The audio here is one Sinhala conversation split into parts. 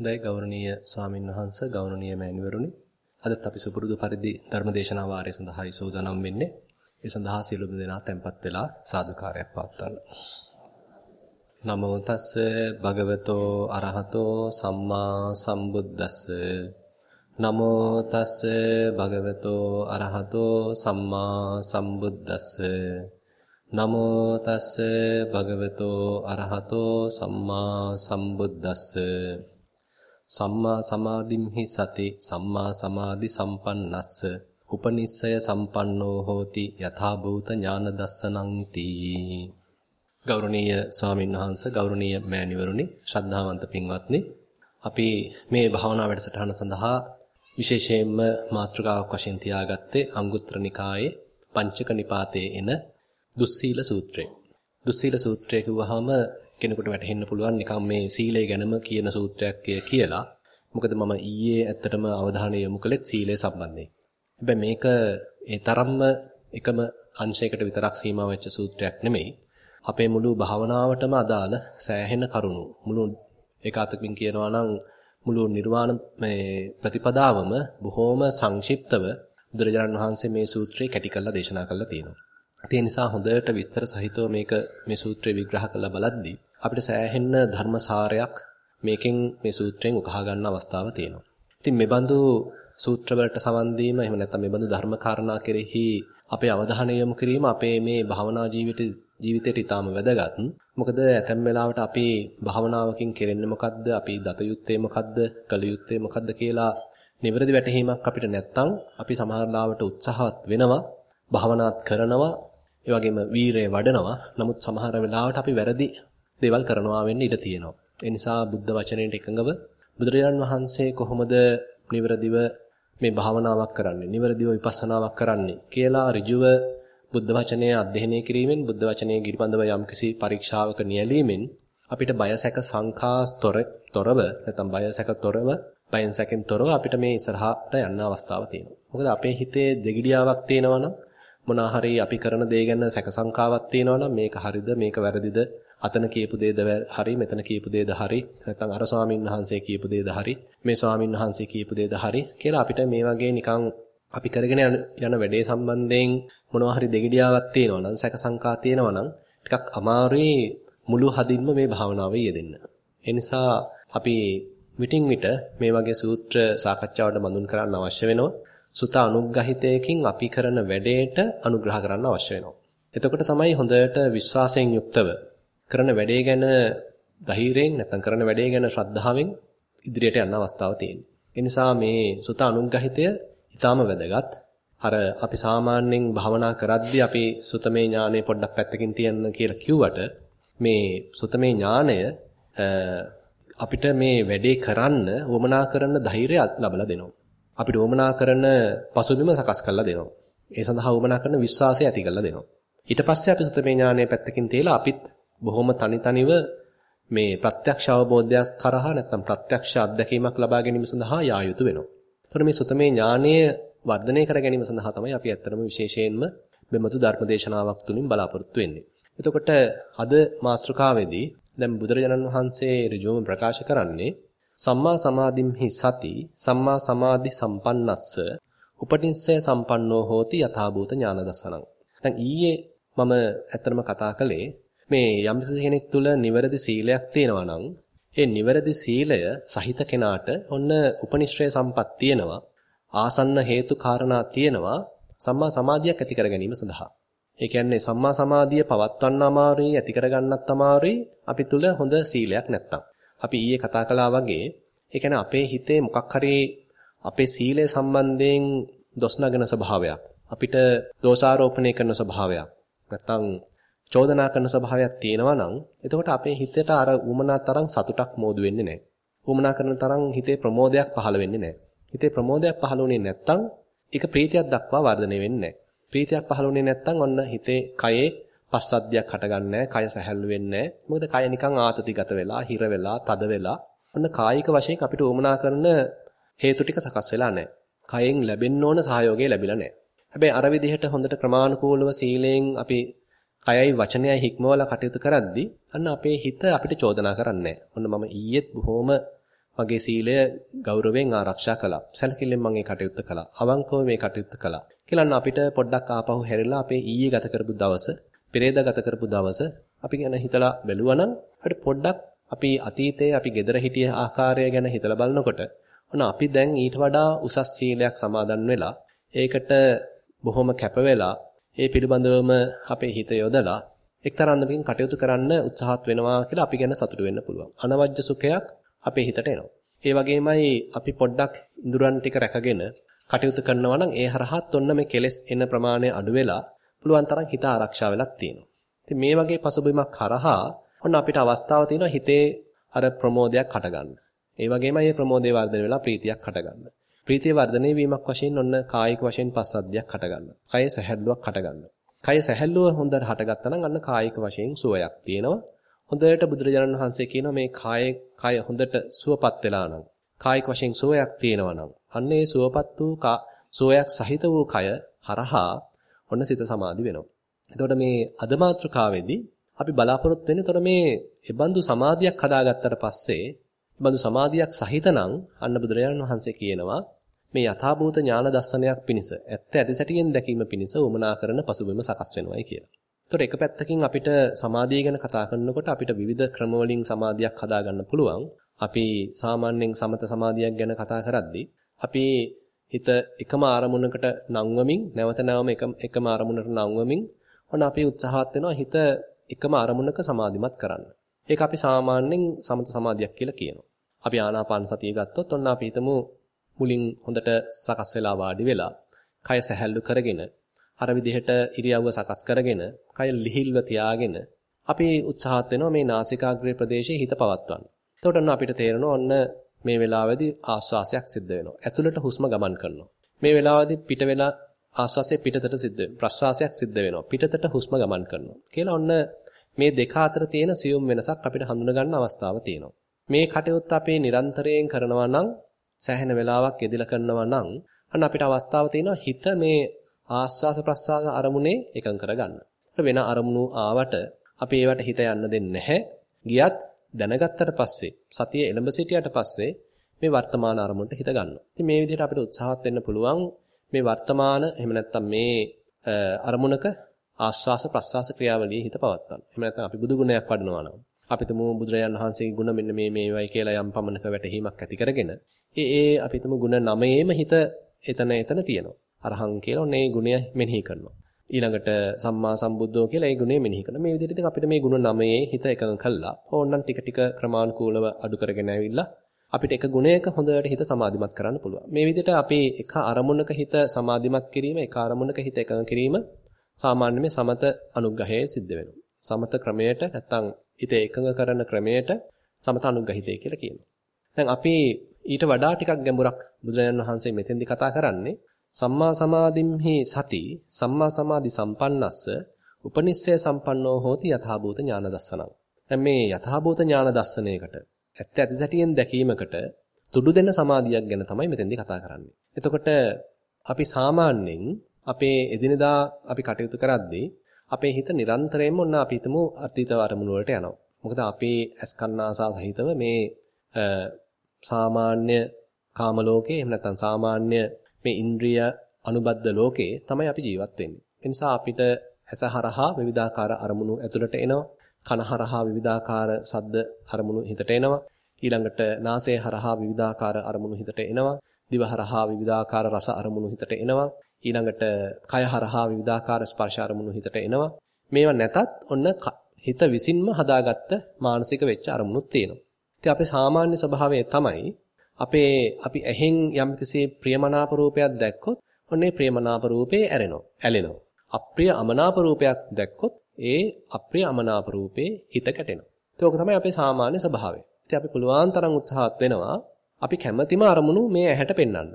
හොඳයි ගෞරවනීය ස්වාමින් වහන්සේ ගෞරවනීය මෑණිවරුනි. අදත් අපි සුපුරුදු පරිදි ධර්මදේශනා වාරය සඳහායි සූදානම් වෙන්නේ. ඒ සඳහා සියලුම දෙනා tempත් වෙලා සාදුකාරයක් පවත්වන්න. නමෝ තස්ස භගවතෝ අරහතෝ සම්මා සම්බුද්දස්ස. නමෝ තස්ස භගවතෝ අරහතෝ සම්මා සම්බුද්දස්ස. නමෝ තස්ස භගවතෝ අරහතෝ සම්මා සම්බුද්දස්ස. සම්මා සමාධිම්හි සති සම්මා සමාධි සම්පන්නස්ස උපනිස්සය සම්පන්නෝ හෝති යථා භූත ඥාන දස්සනං තී ගෞරවනීය ස්වාමීන් වහන්සේ ගෞරවනීය මෑණිවරුනි ශ්‍රද්ධාවන්ත පින්වත්නි අපි මේ භාවනා වැඩසටහන සඳහා විශේෂයෙන්ම මාතෘකාවක් වශයෙන් තියාගත්තේ අංගුත්තර නිකායේ පංචක නිපාතයේ එන දුස්සීල සූත්‍රය. දුස්සීල සූත්‍රය කිව්වහම කෙනෙකුට වැටහෙන්න පුළුවන් නිකම් මේ සීලය ගැනම කියන සූත්‍රයක් කියලා. මොකද මම ඊයේ ඇත්තටම අවධානය යොමු කළෙත් සීලය සම්බන්ධයෙන්. හැබැයි මේක ඒ තරම්ම එකම අංශයකට විතරක් සීමා වෙච්ච සූත්‍රයක් නෙමෙයි. අපේ මුළු භාවනාවටම අදාළ සෑහෙන කරුණු මුළු ඒකාතකින් කියනවා නම් මුළු නිර්වාණ මේ ප්‍රතිපදාවම බොහොම සංක්ෂිප්තව බුදුරජාණන් වහන්සේ මේ සූත්‍රය කැටි කරලා දේශනා කරලා තියෙනවා. ඒ නිසා හොඳට විස්තර සහිතව මේක මේ සූත්‍රය විග්‍රහ කරලා බලද්දී අපිට සෑහෙන්න ධර්මසාරයක් මේකෙන් මේ සූත්‍රයෙන් උකහා ගන්න අවස්ථාව තියෙනවා. ඉතින් මේ බඳු සූත්‍ර වලට සමන් දීම එහෙම නැත්නම් මේ බඳු ධර්ම කාරණා කෙරෙහි අපේ අවධානය යොමු කිරීම අපේ මේ භවනා ජීවිත ජීවිතයට ඊටාම වැදගත්. මොකද ඇතැම් වෙලාවට අපි භවනාවකින් කෙරෙන්නේ මොකද්ද? අපි දත යුත්තේ මොකද්ද? කළ යුත්තේ මොකද්ද කියලා නිවැරදි වැටහීමක් අපිට නැත්තම් අපි සමහර ලාවට උත්සාහවත් වෙනවා, භවනාත් කරනවා, ඒ වගේම වීරය වඩනවා. නමුත් සමහර වෙලාවට අපි වැරදි දේවල් කරනවා වෙන්න ඉඩ තියෙනවා. ඒ නිසා බුද්ධ වචනයට එකඟව බුදුරජාණන් වහන්සේ කොහොමද නිවැරදිව මේ භාවනාවක් කරන්නේ, නිවැරදිව විපස්සනාවක් කරන්නේ කියලා ඍජුව බුද්ධ වචනය අධ්‍යයනය කිරීමෙන් බුද්ධ වචනයේ ගිරිපඳව යම්කිසි පරීක්ෂාවක නියැලීමෙන් අපිට බය සැක සංකා තොරව නැත්නම් බය සැක තොරව බයෙන් සැකෙන් තොරව අපිට මේ ඉස්සරහට යන්න අවස්ථාවක් තියෙනවා. මොකද අපේ හිතේ දෙගිඩියාවක් තියෙනවා නම් මොනවා හරි අපි කරන දේ ගැන සැක සංකාවක් තියෙනවා නම් මේක හරිද මේක වැරදිද අතන කියපු දේද හරි මෙතන කියපු දේද හරි නැත්නම් අර ස්වාමින් වහන්සේ කියපු දේද හරි මේ ස්වාමින් වහන්සේ කියපු දේද හරි කියලා අපිට මේ වගේ නිකන් අපි කරගෙන යන වැඩේ සම්බන්ධයෙන් මොනවා හරි දෙගිඩියාවක් තියෙනවා නම් සැක සංකා තියෙනවා නම් ටිකක් අමාරුයි මුළු හදින්ම මේ භාවනාවේ යෙදෙන්න. ඒ නිසා අපි විටින් විට මේ වගේ සූත්‍ර සාකච්ඡාවට බඳුන් කරන්න අවශ්‍ය වෙනවා. සුත අනුග්‍රහිතයකින් අපි කරන වැඩේට අනුග්‍රහ කරන්න අවශ්‍ය වෙනවා. එතකොට තමයි හොඳට විශ්වාසයෙන් යුක්තව කරන වැඩේ ගැන ධෛර්යයෙන් නැත්නම් කරන වැඩේ ගැන ශ්‍රද්ධාවෙන් ඉදිරියට යන්න අවස්ථාව තියෙන්නේ. ඒ නිසා මේ සුත අනුග්‍රහිතය ඊටාම වැදගත්. අර අපි සාමාන්‍යයෙන් භවනා කරද්දී අපි සුතමේ ඥානෙ පොඩ්ඩක් පැත්තකින් තියන්න කියලා කිව්වට මේ සුතමේ ඥානය අපිට මේ වැඩේ කරන්න වමනා කරන ධෛර්යය ලබලා දෙනවා. අපිට වමනා කරන පසුබිම සකස් කරලා දෙනවා. ඒ සඳහා වමනා කරන විශ්වාසය ඇති කරලා දෙනවා. ඊට පස්සේ අපි සුතමේ ඥානය පැත්තකින් තියලා අපිත් බොහොම තනි තනිව මේ ප්‍රත්‍යක්ෂ අවබෝධයක් කරහා නැත්නම් ප්‍රත්‍යක්ෂ අත්දැකීමක් ලබා ගැනීම සඳහා යා යුතු වෙනවා. එතකොට මේ සුතමේ ඥානය වර්ධනය කර ගැනීම සඳහා තමයි අපි ඇත්තටම විශේෂයෙන්ම මෙමතු ධර්මදේශනාවක් තුලින් බලාපොරොත්තු වෙන්නේ. එතකොට අද මාතෘකාවේදී දැන් බුදුරජාණන් වහන්සේ ඍජුවම ප්‍රකාශ කරන්නේ සම්මා සමාධිම්හි සති සම්මා සමාධි සම්පන්නස්ස උපටින්සය සම්පන්නෝ හෝති යථාභූත ඥාන දසනං. දැන් ඊයේ මම ඇත්තටම කතා කළේ මේ යම් කෙනෙක් තුල නිවැරදි සීලයක් තියෙනවා නම් ඒ නිවැරදි සීලය සහිත කෙනාට ඔන්න උපනිශ්‍රය සම්පත් තියෙනවා ආසන්න හේතු කාරණා තියෙනවා සම්මා සමාධියක් ඇති කර ගැනීම සඳහා. ඒ කියන්නේ සම්මා සමාධිය පවත්වන්න අමාරුයි ඇති කරගන්නත් අමාරුයි අපි තුල හොඳ සීලයක් නැත්තම්. අපි ඊයේ කතා කළා වගේ ඒ කියන්නේ අපේ හිතේ මොකක් හරි අපේ සීලය සම්බන්ධයෙන් දොස් නගන ස්වභාවයක් අපිට දෝෂාරෝපණය කරන ස්වභාවයක් නැත්තම් චෝදනා කරන ස්වභාවයක් තියෙනවා නම් එතකොට අපේ හිතේට අර උමනා තරම් සතුටක් මෝදු වෙන්නේ නැහැ. උමනා කරන තරම් හිතේ ප්‍රමෝදයක් පහළ වෙන්නේ නැහැ. හිතේ ප්‍රමෝදයක් පහළ වුණේ නැත්තම් ඒක ප්‍රීතියක් දක්වා වර්ධනය වෙන්නේ නැහැ. ප්‍රීතියක් පහළ වුණේ නැත්තම් ඔන්න හිතේ කයේ පස්සද්ධියක් හටගන්නේ කය සැහැල්ලු වෙන්නේ මොකද කය නිකන් ආතතිගත වෙලා, හිර වෙලා, තද වෙලා. ඔන්න කායික වශයෙන් අපිට උමනා කරන හේතු ටික සකස් වෙලා නැහැ. කයෙන් ලැබෙන්න ඕන සහයෝගය ලැබිලා නැහැ. හැබැයි අර විදිහට හොඳට ක්‍රමානුකූලව සීලයෙන් අපි කයයි වචනයයි හික්මවලා කටයුතු කරද්දී අන්න අපේ හිත අපිට චෝදනා කරන්නේ ඔන්න මම ඊයේත් බොහොම මගේ සීලය ගෞරවයෙන් ආරක්ෂා කළා. සැලකිල්ලෙන් මම මේ කටයුත්ත කළා. අවංකව මේ කටයුත්ත කළා. කියලා අපිට පොඩ්ඩක් ආපහු හැරිලා අපේ ඊයේ ගත කරපු දවස, පෙරේදා ගත කරපු දවස අපි ගැන හිතලා බැලුවා නම් අපිට පොඩ්ඩක් අපි අතීතයේ අපි gedara හිටිය ආකාරය ගැන හිතලා බලනකොට ඔන්න අපි දැන් ඊට වඩා උසස් සීලයක් සමාදන් වෙලා ඒකට බොහොම කැප වෙලා ඒ පිළිබඳවම අපේ හිත යොදලා එක්තරාන්දමකින් කටයුතු කරන්න උත්සාහත් වෙනවා කියලා අපි ගැන සතුටු වෙන්න පුළුවන්. අනවජ්‍ය සුඛයක් අපේ හිතට එනවා. ඒ වගේමයි අපි පොඩ්ඩක් ඉඳුරන් ටික රැකගෙන කටයුතු කරනවා නම් ඒ හරහාත් ඔන්න මේ කෙලෙස් එන ප්‍රමාණය අඩු වෙලා පුළුවන් තරම් හිත ආරක්ෂා වෙලක් තියෙනවා. ඉතින් මේ වගේ පසුබිමක් කරහා ඔන්න අපිට අවස්ථාව තියෙනවා හිතේ අර ප්‍රමෝදයක් හටගන්න. ඒ වගේම මේ ප්‍රමෝදේ වර්ධනය වෙලා ප්‍රීතියක් හටගන්න. ප්‍රීතිය වර්ධනය වීමක් වශයෙන් ඔන්න කායික වශයෙන් පස්සද්ධියක් හටගන්න. කය සැහැල්ලුවක් හටගන්න. කය සැහැල්ලුව හොඳට හටගත්තා නම් අන්න කායික වශයෙන් සුවයක් තියෙනවා. හොඳට බුදුරජාණන් වහන්සේ කියනවා මේ කාය කය හොඳට සුවපත් වෙලා නම් කායික වශයෙන් සුවයක් තියෙනවා නම් අන්න ඒ සුවපත් වූ සුවයක් සහිත වූ කය හරහා ඔන්න සිත සමාධි වෙනවා. එතකොට මේ අද මාත්‍රකාවේදී අපි බලාපොරොත්තු වෙන්නේ එතකොට මේ ඒබඳු සමාධියක් හදාගත්තට පස්සේ ඒබඳු සමාධියක් සහිතනම් අන්න බුදුරජාණන් වහන්සේ කියනවා මේ යථාභූත ඥාන දර්ශනයක් පිණිස ඇත්ත ඇති සැටියෙන් දැකීම පිණිස උමනා කරන පසුබිම සකස් වෙනවායි කියලා. ඒතකොට එක පැත්තකින් අපිට සමාධිය ගැන කතා කරනකොට අපිට විවිධ ක්‍රම වලින් සමාධියක් හදාගන්න පුළුවන්. අපි සාමාන්‍යයෙන් සමත සමාධියක් ගැන කතා කරද්දී අපි හිත එකම ආරමුණකට නංවමින් නැවත නැවම එකම ආරමුණට නංවමින් ඔන්න අපි උත්සාහත් වෙනවා හිත එකම අරමුණක සමාධිමත් කරන්න. ඒක අපි සාමාන්‍යයෙන් සමත සමාධියක් කියලා කියනවා. අපි ආනාපාන සතිය ගත්තොත් ඔන්න අපි හිතමු මුලින් හොඳට සකස් වෙලා වාඩි වෙලා කය සැහැල්ලු කරගෙන අර විදිහට ඉරියව්ව සකස් කරගෙන කය ලිහිල්ව තියාගෙන අපි උත්සාහත් වෙනවා මේ නාසිකාග්‍රේ ප්‍රදේශයේ හිත පවත්වන්න. එතකොට ඔන්න අපිට තේරෙනවා ඔන්න මේ වෙලාවේදී ආශ්වාසයක් සිද්ධ වෙනවා. ඇතුළට හුස්ම ගමන් කරනවා. මේ වෙලාවේදී පිට වෙලා ආශ්වාසය පිටතට සිද්ධ ප්‍රශ්වාසයක් සිද්ධ වෙනවා. පිටතට හුස්ම ගමන් කරනවා. කියලා ඔන්න මේ දෙක අතර තියෙන සියුම් වෙනසක් අපිට හඳුන ගන්න අවස්ථාව තියෙනවා. මේ කටයුත්ත අපි නිරන්තරයෙන් කරනවා නම් සෑහෙන වෙලාවක් යෙදලා කරනවා නම් අන්න අපිට අවස්ථාව තියෙනවා හිත මේ ආස්වාස ප්‍රස්වාස අරමුණේ එකඟ කරගන්න. වෙන අරමුණු ආවට අපි ඒවට හිත යන්න දෙන්නේ නැහැ. ගියත් දැනගත්තට පස්සේ සතිය එළඹ සිටියට පස්සේ මේ වර්තමාන අරමුණට හිත ගන්නවා. ඉතින් මේ විදිහට අපිට උත්සාහවත් වෙන්න පුළුවන් මේ වර්තමාන එහෙම නැත්නම් මේ අරමුණක ආස්වාස ප්‍රස්වාස ක්‍රියාවලියේ හිත පවත්වන්න. එහෙම නැත්නම් අපි බුදු ගුණයක් වඩනවා නම් අපි තුමු බුදුරජාන් වහන්සේගේ ගුණ මෙන්න මේ මේවයි කියලා යම් පමණක වැටහීමක් ඇති කරගෙන ඒ ඒ අපි තුමු ගුණ නමයේම හිත එතන එතන තියෙනවා. අරහං කියලා ඔන්නේ ගුණය මෙනෙහි කරනවා. ඊළඟට සම්මා සම්බුද්ධෝ කියලා ඒ ගුණය මෙනෙහි කරනවා. මේ විදිහට අපිට මේ ගුණ නමයේ හිත එකඟ කළා. ඕන්නම් ටික ටික ක්‍රමානුකූලව අඩු කරගෙන ඇවිල්ලා අපිට එක ගුණයක හොඳට හිත සමාධිමත් කරන්න පුළුවන්. මේ විදිහට අපි එක අරමුණක හිත සමාධිමත් කිරීම, එක අරමුණක හිත එකඟ කිරීම සාමාන්‍ය මේ සමත අනුග්‍රහයේ සිද්ධ වෙනවා. සමත ක්‍රමයට නැත්තම් හිත එකඟ කරන ක්‍රමයට සමත අනුග්‍රහිතය කියලා කියනවා. දැන් අපි ඊට වඩා ටිකක් ගැඹුරක් බුදුරජාණන් වහන්සේ මෙතෙන්දි කතා කරන්නේ සම්මා සමාධිම්හි සති සම්මා සමාධි සම්පන්නස්ස උපනිස්සය සම්පන්නෝ හෝති යථාභූත ඥාන දස්සනං. දැන් මේ යථාභූත ඥාන දස්සනයකට ඇත්ත ඇති සැටියෙන් දැකීමකට තුඩු දෙන සමාධියක් ගැන තමයි මෙතෙන්දි කතා කරන්නේ. එතකොට අපි සාමාන්‍යයෙන් අපේ එදිනදා අපි කටයුතු කරද්දී අපේ හිත නිරන්තරයෙන්ම ඔන්න අපි හිතමු අතීත අරමුණු වලට යනවා. මොකද අපේ ඇස්කන්නාසා සහිතව මේ සාමාන්‍ය කාම ලෝකේ එහෙම නැත්නම් සාමාන්‍ය මේ ඉන්ද්‍රිය අනුබද්ධ ලෝකේ තමයි අපි ජීවත් වෙන්නේ. ඒ නිසා අපිට ඇස හරහා විවිධාකාර අරමුණු ඇතුළට එනවා. කන හරහා විවිධාකාර සද්ද අරමුණු හිතට එනවා. ඊළඟට නාසය හරහා විවිධාකාර අරමුණු හිතට එනවා. දිව හරහා විවිධාකාර රස අරමුණු හිතට එනවා. ඊළඟට කය හරහා විවිධාකාර ස්පර්ශ අරමුණු හිතට එනවා. මේවා නැතත් ඔන්න හිත විසින්ම හදාගත්ත මානසික වෙච්ච අරමුණුත් තියෙනවා. ඉතින් අපේ සාමාන්‍ය ස්වභාවය තමයි අපේ අපි ඇහෙන් යම්කිසි ප්‍රියමනාප රූපයක් දැක්කොත් ඔන්නේ ප්‍රියමනාප රූපේ ඇරෙනවා, ඇලෙනවා. අප්‍රිය අමනාප රූපයක් දැක්කොත් ඒ අප්‍රිය අමනාප රූපේ හිත කැටෙනවා. ඒක තමයි අපේ සාමාන්‍ය ස්වභාවය. ඉතින් අපි පුළුවන් තරම් උත්සාහත් වෙනවා අපි කැමැතිම අරමුණු මේ ඇහැට පෙන්වන්න.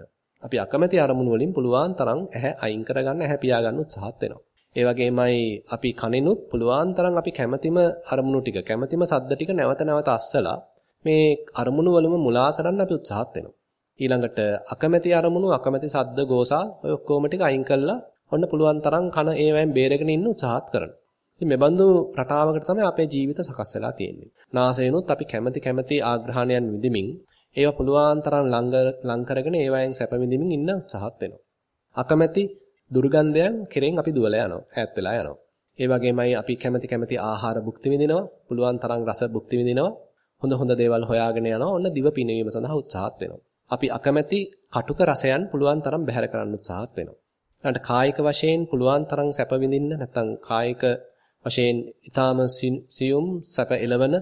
අපි අකමැති අරමුණු වලින් පුළුවන් තරම් ඇහැ අයින් කරගන්න ඇහැ පියාගන්න උත්සාහත් වෙනවා. ඒ වගේමයි අපි කනෙනුත් පුළුවන් තරම් අපි කැමැතිම අරමුණු ටික කැමැතිම සද්ද ටික නැවත නැවත අස්සලා මේ අරමුණු වලම මුලා කරන්න අපි උත්සාහත් වෙනවා. ඊළඟට අකමැති අරමුණු අකමැති සද්ද ගෝසා ඔය ඔක්කොම ටික අයින් කළා ඔන්න පුළුවන් තරම් කන ඒවෙන් බේරගෙන ඉන්න උත්සාහත් කරනවා. ඉතින් මේ බඳු රටාවකට තමයි අපේ ජීවිත සකස් වෙලා තියෙන්නේ. නාසයෙන්ුත් අපි කැමැති කැමැති ආග්‍රහණයන් විඳිමින් ඒවා පුළුවන් තරම් ලං කරගෙන ඒවායෙන් සැප විඳින්මින් ඉන්න උත්සාහත් වෙනවා. අකමැති දුර්ගන්ධයන් කෙරෙන් අපි දුවලා යනවා. ඈත් වෙලා යනවා. ඒ වගේමයි අපි කැමැති කැමැති ආහාර භුක්ති විඳිනවා. පුළුවන් තරම් රස භුක්ති විඳිනවා. හොඳ හොඳ දේවල් හොයාගෙන යනවා. ඔන්න දිව පිනවීම සඳහා උත්සාහත් වෙනවා. අපි අකමැති කටුක රසයන් පුළුවන් තරම් බැහැර කරන්න උත්සාහත් වෙනවා. ඊට කායික වශයෙන් පුළුවන් තරම් සැප විඳින්න නැත්නම් කායික වශයෙන් ඊටාම සියුම් සැප එළවන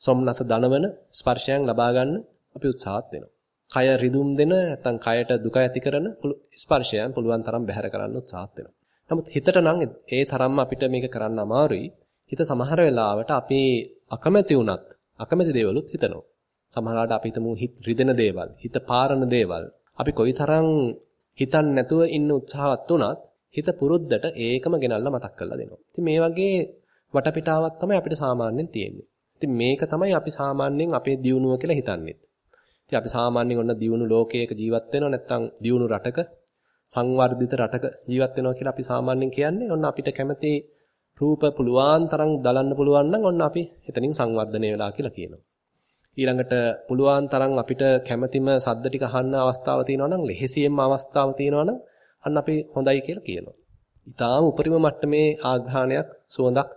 සොම්නස දනවන ස්පර්ශයන් ලබා ගන්න අපි උත්සාහත් වෙනවා. කය රිදුම් දෙන නැත්නම් කයට දුක ඇති කරන ස්පර්ශයන් පුළුවන් තරම් බැහැර කරන්න උත්සාහත් වෙනවා. නමුත් හිතට නම් ඒ තරම්ම අපිට මේක කරන්න අමාරුයි. හිත සමහර වෙලාවට අපි අකමැති වුණත් අකමැති දේවලුත් හිතනවා. සමහරවිට අපි හිතමු හිත රිදෙන දේවල්, හිත පාරන දේවල්. අපි කොයිතරම් හිතන් නැතුව ඉන්න උත්සාහවත් වුණත් හිත පුරුද්දට ඒකම ගෙනල්ලා මතක් කරලා දෙනවා. ඉතින් මේ වගේ වටපිටාවක් තමයි අපිට සාමාන්‍යයෙන් තියෙන්නේ. ඉතින් මේක තමයි අපි සාමාන්‍යයෙන් අපේ දියුණුව කියලා හිතන්නේ. ඉතින් අපි සාමාන්‍යයෙන් ඔන්න දියුණු ලෝකයක ජීවත් වෙනවා නැත්නම් දියුණු රටක සංවර්ධිත රටක ජීවත් වෙනවා කියලා අපි සාමාන්‍යයෙන් කියන්නේ. ඔන්න අපිට කැමති රූප පුළුවන් තරම් දලන්න පුළුවන් නම් ඔන්න අපි එතනින් සංවර්ධනය වෙලා කියලා කියනවා. ඊළඟට පුළුවන් තරම් අපිට කැමැතිම සද්ද ටික අහන්න අවස්ථාව තියෙනවා නම් ලෙහෙසියෙන්ම අවස්ථාව තියෙනවා නම් අන්න අපි හොඳයි කියලා කියනවා. ඊටාම උපරිම මට්ටමේ ආග්‍රහණයක් සුවඳක්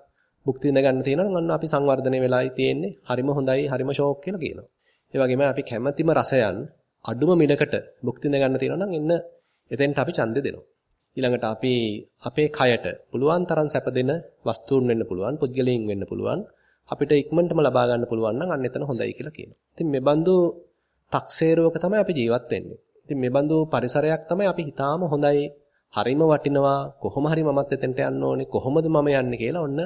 භුක්ති විඳ ගන්න තියෙනවා නම් අන්න අපි සංවර්ධනය වෙලායි තියෙන්නේ. හරිම හොඳයි, හරිම ෂෝක් කියලා කියනවා. ඒ වගේම අපි කැමැතිම රසයන් අඩුම මිලකට භුක්ති විඳ ගන්න තියෙනවා නම් එන්න එතෙන්ට අපි ඡන්දෙ දෙනවා. ඊළඟට අපි අපේ කයට පුළුවන් තරම් සැප දෙන වස්තුන් වෙන්න පුළුවන්, පුද්ගලයන් වෙන්න පුළුවන්. අපිට ඉක්මනටම ලබා ගන්න පුළුවන් නම් අන්න එතන හොඳයි කියලා කියනවා. ඉතින් මේ බඳු තක්සේරුවක තමයි අපි ජීවත් වෙන්නේ. ඉතින් මේ බඳු පරිසරයක් තමයි අපි හිතාම හොඳයි, හරිම වටිනවා, කොහොම හරි මමත් එතෙන්ට යන්න ඕනේ, කොහොමද මම යන්නේ කියලා ඔන්න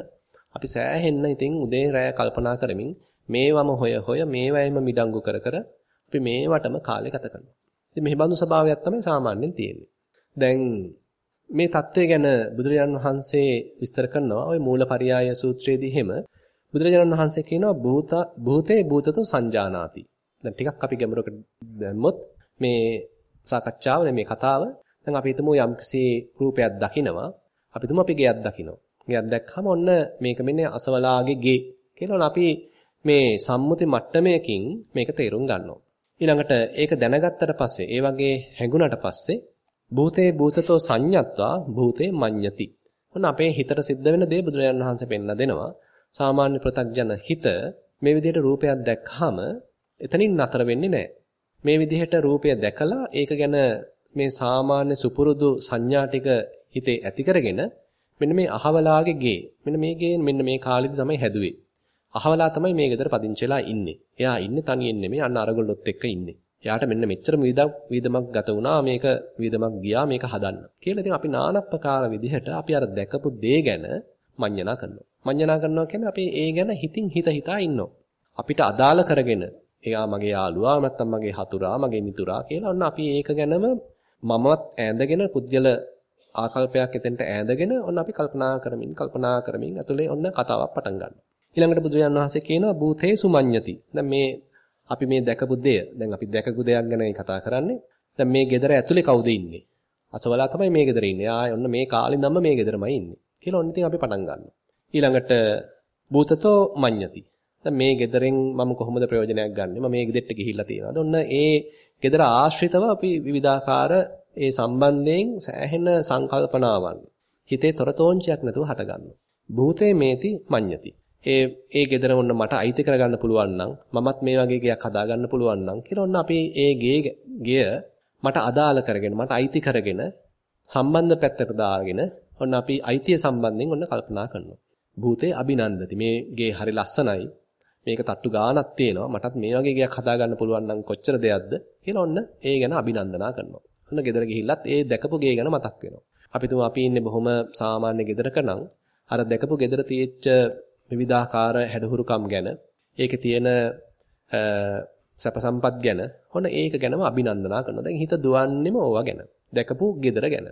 අපි සෑහෙන්න ඉතින් උදේ රැය කල්පනා කරමින් මේවම හොය හොය මේවැයම මිඩංගු කර කර අපි මේවටම කාලය ගත කරනවා. ඉතින් මේ බඳු ස්වභාවයක් තමයි සාමාන්‍යයෙන් තියෙන්නේ. දැන් මේ தත්ත්වය ගැන බුදුරජාණන් වහන්සේ විස්තර කරනවා ওই මූලපරියාය සූත්‍රයේදී එහෙම බුදුරජාණන් වහන්සේ කියනවා භූත භූතේ භූතතු සංජානාති. දැන් ටිකක් අපි ගැඹුරකට දැම්මොත් මේ සාකච්ඡාව මේ කතාව දැන් අපි හිතමු යම්කිසි රූපයක් දකිනවා. අපි හිතමු අපි ගෙයක් දකිනවා. ගෙයක් දැක්කම ඔන්න මේක මෙන්න අසවලාගේ ගේ කියලා අපි මේ සම්මුති මට්ටමයකින් මේක තේරුම් ගන්නවා. ඊළඟට ඒක දැනගත්තට පස්සේ ඒ වගේ හැඟුණට පස්සේ භූතේ භූතතෝ සංඤත්වා භූතේ මඤ්ඤති. ඔන්න අපේ හිතට සිද්ධ වෙන දේ බුදුරජාණන් වහන්සේ පෙන්නලා දෙනවා. සාමාන්‍ය ප්‍රතග්ජන හිත මේ විදිහට රූපයක් දැක්කහම එතනින් නතර වෙන්නේ නැහැ. මේ විදිහට රූපය දැකලා ඒක ගැන මේ සාමාන්‍ය සුපුරුදු සංඥා ටික හිතේ ඇති කරගෙන මෙන්න මේ අහවලාගේ ගේ මෙන්න මේ ගේ මෙන්න මේ කාලෙදි තමයි හැදුවේ. අහවලා තමයි මේ ගෙදර පදිංචිලා ඉන්නේ. එයා ඉන්නේ තනියෙන් නෙමෙයි අන්න අරගොල්ලොත් එක්ක ඉන්නේ. එයාට මෙන්න මෙච්චර වීදමක් ගත වුණා මේක වීදමක් ගියා මේක හදන්න. කියලා ඉතින් අපි නානප්පකාර විදිහට අපි අර දැකපු දේ ගැන මඤ්ඤණා කරනවා. මඤ්ඤණා කරනවා කියන්නේ අපි ඒ ගැන හිතින් හිත හිතා ඉන්නවා. අපිට අදාළ කරගෙන එයා මගේ යාළුවා නැත්නම් මගේ හතුරා මගේ මිතුරා කියලා ඔන්න අපි ඒක ගැනම මමවත් ඈඳගෙන පුද්ගල ආකල්පයක් එතෙන්ට ඈඳගෙන ඔන්න අපි කල්පනා කරමින් කල්පනා කරමින් ඇතුලේ ඔන්න කතාවක් පටන් ගන්නවා. ඊළඟට බුදුරජාන් වහන්සේ කියනවා භූතේ සුමඤ්ඤති. දැන් මේ අපි මේ දැකපු දෙය දැන් අපි දැකපු දෙයක් ගැන කතා කරන්නේ. දැන් මේ ගෙදර ඇතුලේ කවුද ඉන්නේ? අසවලා තමයි මේ ගෙදර ඉන්නේ. ආ ඔන්න මේ කාලේ ඉඳන්ම මේ ගෙදරමයි ඉන්නේ. කියලා ඔන්න ඉතින් අපි පටන් ගන්නවා. ඊළඟට භූතතෝ මඤ්ඤති. දැන් මේ ගෙදරෙන් මම කොහොමද ප්‍රයෝජනයක් ගන්නෙ? මම මේ ගෙදරට ගිහිල්ලා තියෙනවාද? ඔන්න ඒ ගෙදර ආශ්‍රිතව අපි විවිධාකාර ඒ සම්බන්ධයෙන් සෑහෙන සංකල්පනාවන් හිතේ තොරතෝංචයක් නැතුව හට ගන්නවා. භූතේ මේති මඤ්ඤති. ඒ ඒ ගෙදර ඔන්න මට අයිති කරගන්න පුළුවන් නම් මමත් මේ වගේ ගයක් හදාගන්න පුළුවන් නම් කියලා ඔන්න අපි ඒ ගේ ගෙය මට අදාළ කරගෙන මට අයිති කරගෙන සම්බන්ධ පැත්තට දාගෙන ඔන්න අපි අයිතිය සම්බන්ධයෙන් ඔන්න කල්පනා කරනවා. භූතේ අභිනන්දති. මේ ගේ හරි ලස්සනයි. මේක තට්ටු ගානක් තියෙනවා. මටත් මේ වගේ ගයක් හදාගන්න පුළුවන් නම් කොච්චර දෙයක්ද කියලා ඔන්න ඒ ගැන අභිනන්දනා කරනවා. ඔන්න ගෙදර ගිහිල්ලත් ඒ දැකපු ගේ ගැන මතක් වෙනවා. අපි තුමු අපි ඉන්නේ බොහොම සාමාන්‍ය ගෙදරක නම් අර දැකපු ගෙදර තියෙච්ච විවිධාකාර හැඩහුරුකම් ගැන ඒකේ තියෙන සැප සම්පත් ගැන හොන ඒක ගැනම අභිනන්දනා කරනවා. දැන් හිත දුවන්නේම ඕවා ගැන. දැකපු ගෙදර ගැන.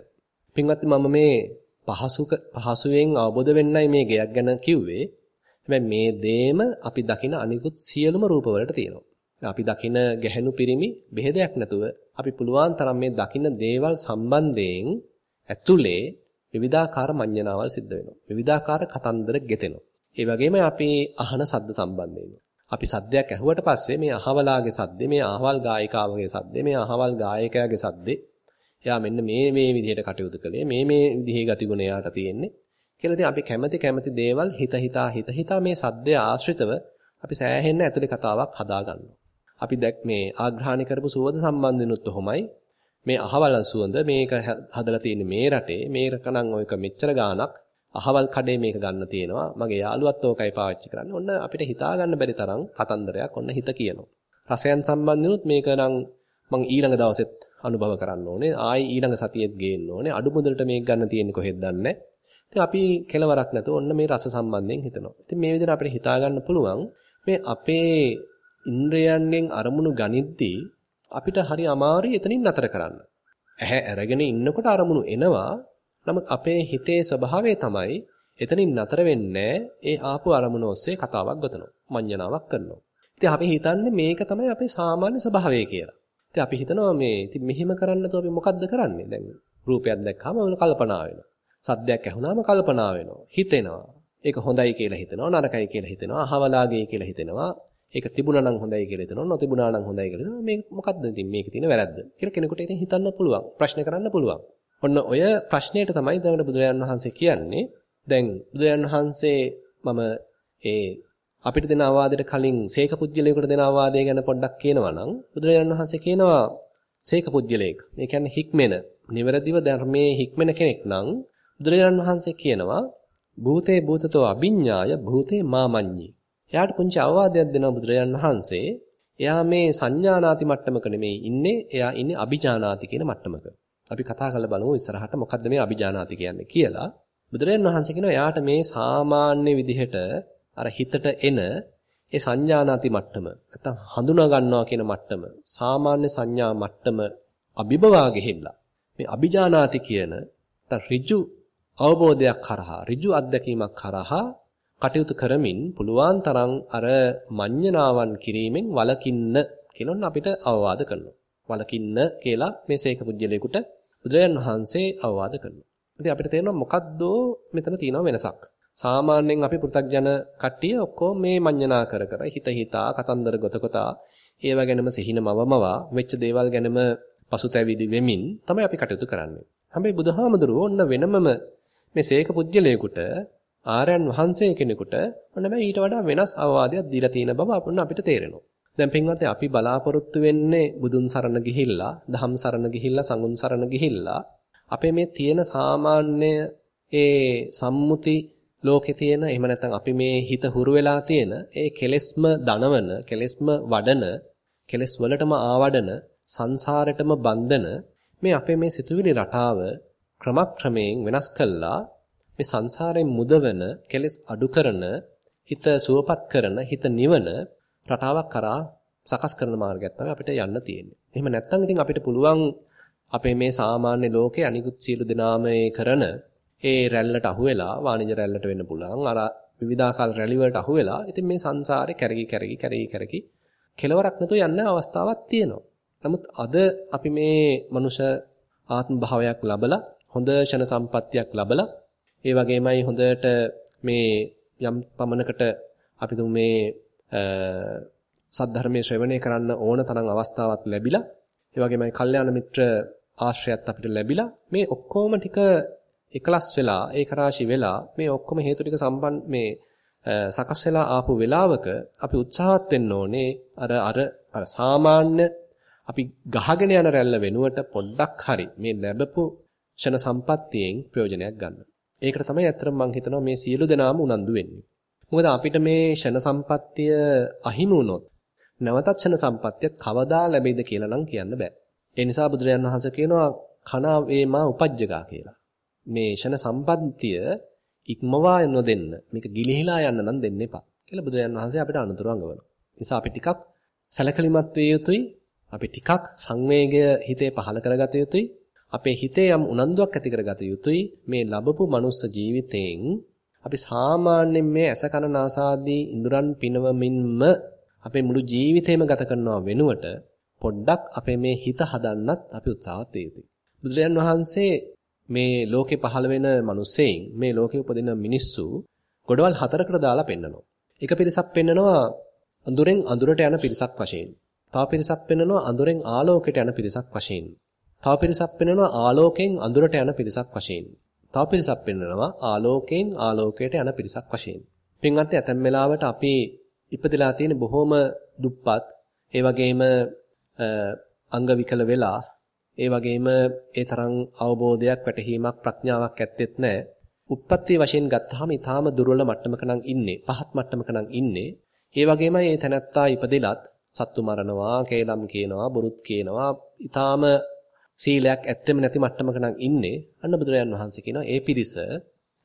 පින්වත්නි මම මේ පහසුක පහසුවෙන් අවබෝධ වෙන්නයි මේ ගයක් ගැන කිව්වේ. හැබැයි මේ දේම අපි දකින අනිකුත් සියලුම රූපවලට තියෙනවා. අපි දකින ගැහැණු පිරිමි බෙහෙදයක් නැතුව අපි පුළුවන් තරම් මේ දකින දේවල් සම්බන්ධයෙන් ඇතුලේ විවිධාකාර මඤ්ඤණාවල් සිද්ධ වෙනවා. විවිධාකාර කතන්දර ගෙතෙනවා. ඒ වගේම අපි අහන සද්ද සම්බන්ධයෙන්. අපි සද්දයක් ඇහුවට පස්සේ මේ අහවලාගේ සද්දේ, මේ අහවල් ගායිකාවගේ සද්දේ, මේ අහවල් ගායකයාගේ සද්දේ එයා මෙන්න මේ මේ විදිහට කටයුතු කළේ, මේ මේ විදිහේ ගතිගුණ එයාට තියෙන්නේ. කියලා ඉතින් අපි කැමති කැමති දේවල් හිත හිතා හිත හිතා මේ සද්දය ආශ්‍රිතව අපි සෑහෙන්න ඇතුලේ කතාවක් හදා ගන්නවා. අපි දැක් මේ ආග්‍රහණය කරපු සුවඳ සම්බන්ධිනුත් ඔහොමයි. මේ අහවල් සුවඳ මේක හදලා තියෙන්නේ මේ රටේ මේකනම් ඔයක මෙච්චර ගාණක් අහවල් කඩේ මේක ගන්න තියෙනවා. මගේ යාළුවත් ඕකයි පාවිච්චි කරන්නේ. ඔන්න අපිට හිතා ගන්න බැරි තරම් කතන්දරයක් ඔන්න හිත කියනවා. රසයන් සම්බන්ධිනුත් මේක නම් මං ඊළඟ දවසෙත් අනුභව කරන්න ඕනේ. ආයි ඊළඟ සතියේත් ගේන්න ඕනේ. අඩු මුදලට මේක ගන්න තියෙන්නේ කොහෙද දන්නේ? ඉතින් අපි කෙලවරක් නැතුව ඔන්න මේ රස සම්බන්ධයෙන් හිතනවා. ඉතින් මේ විදිහට අපිට හිතා ගන්න පුළුවන් මේ අපේ ඉන්ද්‍රයන්ගෙන් අරමුණු ගනිද්දී අපිට හරි අමාරුයි එතනින් නතර කරන්න. ඇහැ අරගෙන ඉන්නකොට අරමුණු එනවා. නමුත් අපේ හිතේ ස්වභාවය තමයි එතනින් නතර වෙන්නේ ඒ ආපු අරමුණ ඔස්සේ කතාවක් ගොතනවා. මඤ්ඤණාවක් කරනවා. ඉතින් අපි හිතන්නේ මේක තමයි අපේ සාමාන්‍ය ස්වභාවය කියලා. ඉතින් අපි හිතනවා මේ ඉතින් මෙහෙම කරන්නතෝ අපි මොකද්ද කරන්නේ? දැන් රූපයක් දැක්කම ඔය කල්පනා වෙනවා. සද්දයක් ඇහුණාම කල්පනා වෙනවා. හිතෙනවා. ඒක හොඳයි කියලා හිතෙනවා නරකයි කියලා හිතෙනවා අහවලාගේ කියලා හිතෙනවා ඒක තිබුණා නම් හොඳයි කියලා හිතනවා නොතිබුණා නම් හොඳයි කියලා හිතනවා මේ මොකද්ද ඉතින් මේකේ තියෙන වැරද්ද කියලා කෙනෙකුට ඉතින් හිතන්න පුළුවන් ප්‍රශ්න කරන්න පුළුවන් ඔන්න ඔය ප්‍රශ්නයට තමයි දැන් බුදුරජාණන් වහන්සේ කියන්නේ දැන් බුදුරජාණන් වහන්සේ මම ඒ අපිට දෙන අවවාදයට කලින් සීක පුජ්‍යලයකට දෙන අවවාදය ගැන පොඩ්ඩක් කියනවා නම් බුදුරජාණන් වහන්සේ කියනවා සීක පුජ්‍යලයක මේ කියන්නේ හික්මෙන නිවැරදිව ධර්මයේ හික්මෙන කෙනෙක් නම් බුදුරජාණන් වහන්සේ කියනවා භූතේ භූතතෝ අභිඤ්ඤාය භූතේ මාමඤ්ඤී එයාට පුංචි අවවාදයක් දෙනවා බුදුරජාන් වහන්සේ. එයා මේ සංඥානාති මට්ටමක නෙමෙයි ඉන්නේ. එයා ඉන්නේ අභිජානාති කියන මට්ටමක. අපි කතා කරලා බලමු ඉස්සරහට මොකද්ද මේ අභිජානාති කියන්නේ කියලා. බුදුරජාන් වහන්සේ කියනවා එයාට මේ සාමාන්‍ය විදිහට අර හිතට එන ඒ සංඥානාති මට්ටම නැත්තම් හඳුනා ගන්නවා කියන මට්ටම සාමාන්‍ය සංඥා මට්ටම අභිබවා ගෙහිලා මේ අභිජානාති කියන ඍජු අවබෝධයක් කරහා ඍජු අත්දැකීමක් කරහා කටයුතු කරමින් පුළුවන් තරම් අර මඤ්ඤණාවන් කිරීමෙන් වලකින්න කියනොත් අපිට අවවාද කරනවා. වලකින්න කියලා මේ සේක පුජ්‍යලේකට බුදුරජාන් වහන්සේ අවවාද කරනවා. ඉතින් අපිට තේරෙනවා මොකද්ද මෙතන තියෙන වෙනසක්. සාමාන්‍යයෙන් අපි පෘථග්ජන කට්ටිය ඔක්කොම මේ මඤ්ඤණා කර කර හිත හිතා කතන්දර ගොත කොටා ඒව ගැනම සිහින මවමවා වෙච්ච දේවල් ගැනම පසුතැවිලි වෙමින් තමයි අපි කටයුතු කරන්නේ. හැබැයි බුදුහාමුදුරුවෝ ඔන්න වෙනමම මේ සේක පුජ්‍යලේකට ආර්යයන් වහන්සේ කෙනෙකුට ඔන්න බෑ ඊට වඩා වෙනස් අවවාදයක් දීලා තියෙන බව අපුණ අපිට තේරෙනවා. දැන් පින්වත්නි අපි බලාපොරොත්තු වෙන්නේ බුදුන් සරණ ගිහිල්ලා, දහම් සරණ ගිහිල්ලා, සංඝුන් සරණ ගිහිල්ලා. අපේ මේ තියෙන සාමාන්‍ය ඒ සම්මුති ලෝකේ තියෙන එහෙම නැත්නම් අපි මේ හිත හුරු වෙලා තියෙන ඒ කෙලෙස්ම දනවන, කෙලෙස්ම වඩන, කෙලෙස් වලටම ආවඩන, සංසාරෙටම බන්ධන මේ අපේ මේ සිතුවිලි රටාව ක්‍රමක්‍රමයෙන් වෙනස් කළා. මේ සංසාරයෙන් මුදවන, කෙලෙස් අඩු කරන, හිත සුවපත් කරන, හිත නිවන රටාවක් කරා සකස් කරන මාර්ගයක් තමයි අපිට යන්න තියෙන්නේ. එහෙම නැත්නම් ඉතින් අපිට පුළුවන් අපේ මේ සාමාන්‍ය ලෝකේ අනිකුත් සියලු දෙනාම කරන ඒ රැල්ලට අහු වෙලා වාණිජ රැල්ලට වෙන්න පුළුවන්. අර විවිධාකාර රැලි වලට අහු වෙලා ඉතින් මේ සංසාරේ කැරකි කැරකි කැරකි කැරකි කෙලවරක් නැතුව යන්න අවස්ථාවක් තියෙනවා. නමුත් අද අපි මේ මනුෂ ආත්ම භාවයක් ලබලා හොඳ ෂණ සම්පත්තියක් ලබලා ඒ වගේමයි හොඳට මේ යම් පමණකට අපි මේ සද්ධර්මයේ ශ්‍රවණය කරන්න ඕන තරම් අවස්ථාවක් ලැබිලා ඒ වගේමයි කල්යාණ මිත්‍ර ආශ්‍රයත් අපිට ලැබිලා මේ ඔක්කොම ටික එකලස් වෙලා ඒක රාශි වෙලා මේ ඔක්කොම හේතු ටික සම්බන් මේ සකස් වෙලා ආපු වෙලාවක අපි උත්සාහත් වෙන්න ඕනේ අර අර අර සාමාන්‍ය අපි ගහගෙන යන රැල්ල වෙනුවට පොඩ්ඩක් හරි මේ ලැබපු ෂණ සම්පත්තියෙන් ප්‍රයෝජනයක් ගන්න. ඒකට තමයි ඇත්තටම මම හිතනවා මේ සියලු දෙනාම උනන්දු වෙන්නේ. මොකද අපිට මේ ෂණ සම්පත්තිය අහිමි වුණොත් නැවතත් ෂණ සම්පත්තියත් කවදා ලැබෙයිද කියලා නම් කියන්න බෑ. ඒ නිසා බුදුරජාන් වහන්සේ කියනවා කනා වේමා උපජ්ජගා කියලා. මේ ෂණ සම්පත්තිය ඉක්මවා නොදෙන්න මේක ගිලිහිලා යන්න නම් දෙන්න එපා කියලා බුදුරජාන් වහන්සේ අපිට අනුතුරු අඟවනවා. නිසා අපි ටිකක් සැලකලිමත් විය යුතුයි. අපි ටිකක් සංවේගය හිතේ පහළ කරගත යුතුයි. අපේ හිතේ යම් උනන්දුවක් ඇති කරගත යුතුයි මේ ලැබපු මනුස්ස ජීවිතයෙන් අපි සාමාන්‍යයෙන් මේ ඇස කන නාසාදී ඉඳුරන් පිනවමින්ම අපේ මුළු ජීවිතේම ගත කරනවා වෙනුවට පොඩ්ඩක් අපේ මේ හිත හදන්නත් අපි උත්සාහත් යුතුයි. බුදුරජාන් වහන්සේ මේ ලෝකේ පහළ වෙන මිනිස්සෙයින් මේ ලෝකේ උපදින මිනිස්සු ගොඩවල් හතරකට දාලා පෙන්නනවා. එක පිරිසක් පෙන්නනවා අඳුරෙන් අඳුරට යන පිරිසක් වශයෙන්. තව පිරිසක් පෙන්වනවා අඳුරෙන් ආලෝකයට යන පිරිසක් වශයෙන්. තව පිරිසක් පෙන්වනවා ආලෝකයෙන් අඳුරට යන පිරිසක් වශයෙන්. තව පිරිසක් පෙන්වනවා ආලෝකයෙන් ආලෝකයට යන පිරිසක් වශයෙන්. පින්වත් ඇතැම් වෙලාවට අපි ඉපදලා තියෙන බොහොම දුප්පත් ඒ වගේම අංග විකල වෙලා ඒ වගේම ඒ තරම් අවබෝධයක් වැටහීමක් ප්‍රඥාවක් ඇත්තෙත් නැහැ. උප්පත්ති වශයෙන් ගත්තාම ඊටාම දුර්වල මට්ටමක නම් ඉන්නේ. පහත් මට්ටමක නම් ඉන්නේ. ඒ වගේමයි මේ තැනැත්තා ඉපදෙලත් සත්තු මරනවා, කේලම් කියනවා, බොරුත් කියනවා. ඊටාම සීලයක් ඇත්තෙම නැති මට්ටමක නම් ඉන්නේ. අන්න බුදුරජාන් වහන්සේ කියනවා ඒ පිරිස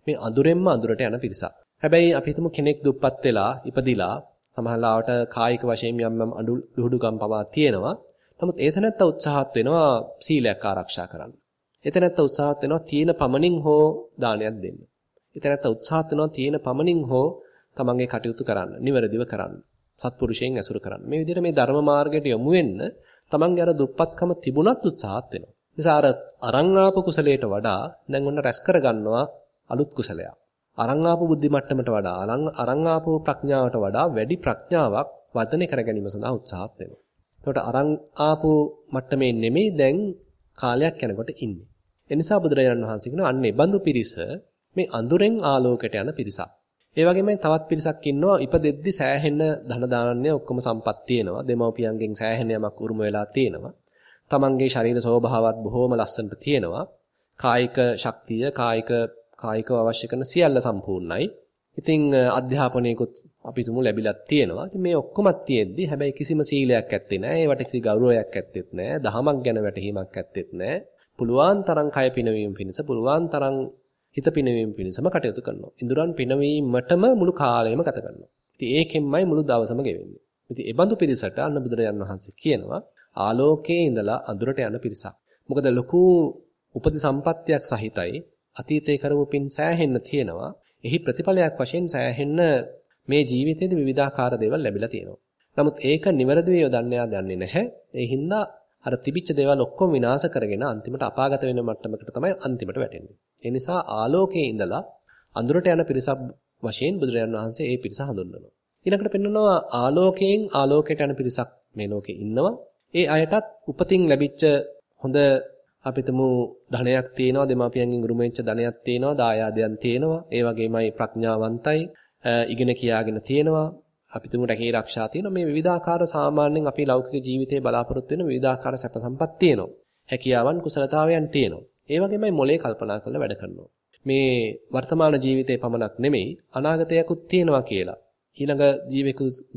මේ අඳුරෙන්ම අඳුරට යන පිරිසක්. හැබැයි අපි හිතමු කෙනෙක් දුප්පත් වෙලා ඉපදිලා සමහරවිට කායික වශයෙන් යම් යම් අඩු ලුහුඩුකම් පවා තියෙනවා. නමුත් ඒතනත්ත උත්සාහත් වෙනවා සීලයක් ආරක්ෂා කරන්න. ඒතනත්ත උත්සාහත් වෙනවා තියෙන පමණින් හෝ දානයක් දෙන්න. ඒතනත්ත උත්සාහත් වෙනවා තියෙන පමණින් හෝ තමන්ගේ කටයුතු කරන්න, නිවැරදිව කරන්න. සත්පුරුෂයෙන් ඇසුරු කරන්න. මේ විදිහට මේ ධර්ම මාර්ගයට යොමු වෙන්න තමන්ගේ අර දුප්පත්කම තිබුණත් උත්සාහත් වෙනවා. නිසා අර අරන් ආපු කුසලයට වඩා දැන් ඔන්න රැස් කරගන්නවා අලුත් කුසලයක්. අරන් ආපු බුද්ධි මට්ටමට වඩා අරන් ආපු ප්‍රඥාවට වඩා වැඩි ප්‍රඥාවක් වර්ධනය කර ගැනීම සඳහා උත්සාහත් වෙනවා. එතකොට අරන් ආපු මට්ටමේ නෙමෙයි දැන් කාලයක් යනකොට ඉන්නේ. ඒ නිසා බුදුරජාණන් වහන්සේ කියන අන්නේ බඳු පිරිස මේ අඳුරෙන් ආලෝකයට යන පිරිසක්. ඒ වගේමයි තවත් පිරිසක් ඉන්නවා ඉපදෙද්දි සෑහෙන ධන දානන්නේ ඔක්කොම සම්පත් තියෙනවා. දෙමව්පියන්ගෙන් සෑහෙන යමක් උරුම වෙලා තියෙනවා. තමන්ගේ ශරීර ස්වභාවත් බොහොම ලස්සනට තියෙනවා. කායික ශක්තිය, කායික කායිකව අවශ්‍ය කරන සියල්ල සම්පූර්ණයි. ඉතින් අධ්‍යාපනයකුත් අපි තුමු ලැබිලක් තියෙනවා. ඉතින් මේ ඔක්කොමත් තියෙද්දි හැබැයි කිසිම සීලයක් ඇත්තේ නැහැ. ඒවට කිසි ගෞරවයක් ඇත්තෙත් නැහැ. දහමක් ගැන වැටහීමක් ඇත්තෙත් නැහැ. පුළුවන් තරම් කය පිනවීම පිණිස පුළුවන් තරම් හිත පිනවීම පිණිසම කටයුතු කරනවා. ඉඳුරන් පිනවීමටම මුළු කාලයම ගත කරනවා. ඉතින් ඒකෙන්මයි මුළු දවසම ගෙවෙන්නේ. ඉතින් ඒ බඳු පිරිසට අන්න බුදුරජාන් වහන්සේ කියනවා ආලෝකයේ ඉඳලා අඳුරට යන පිරිසක්. මොකද ලොකු උපදි සම්පත්තියක් සහිතයි අතීතේ කරපු පින් සෑහෙන්න තියෙනවා. එහි ප්‍රතිඵලයක් වශයෙන් සෑහෙන්න මේ ජීවිතේදී විවිධාකාර දේවල් ලැබිලා තියෙනවා. නමුත් ඒක නිවැරදිව යොදන්නේ දන්නේ නැහැ. ඒ හින්දා අර තිබිච්ච දේවල් ඔක්කොම විනාශ කරගෙන අන්තිමට අපාගත වෙන මට්ටමකට තමයි අන්තිමට වැටෙන්නේ. ඒ නිසා ආලෝකයේ ඉඳලා අඳුරට යන පිරිසක් වශයෙන් බුදුරජාණන් වහන්සේ ඒ පිරිස හඳුන්වනවා. ඊළඟට පෙන්වනවා ආලෝකයෙන් ආලෝකයට යන පිරිසක් මේ ලෝකේ ඉන්නවා. ඒ අයටත් උපතින් ලැබිච්ච හොඳ අපිටම ධනයක් තියෙනවා දෙමාපියන්ගෙන් උරුම වෙච්ච ධනයක් තියෙනවා දායාදයන් තියෙනවා ඒ වගේමයි ප්‍රඥාවන්තයි ඉගෙන කියාගෙන තියෙනවා අපිටම රැකී ආරක්ෂා තියෙනවා මේ විවිධාකාර සාමාන්‍යයෙන් අපි ලෞකික ජීවිතේ බලාපොරොත්තු වෙන විවිධාකාර සැප සම්පත් තියෙනවා හැකියාවන් කුසලතාවයන් තියෙනවා ඒ වගේමයි මොලේ කල්පනා කරලා වැඩ කරනවා මේ වර්තමාන ජීවිතේ පමණක් නෙමෙයි අනාගතයකුත් තියෙනවා කියලා ඊළඟ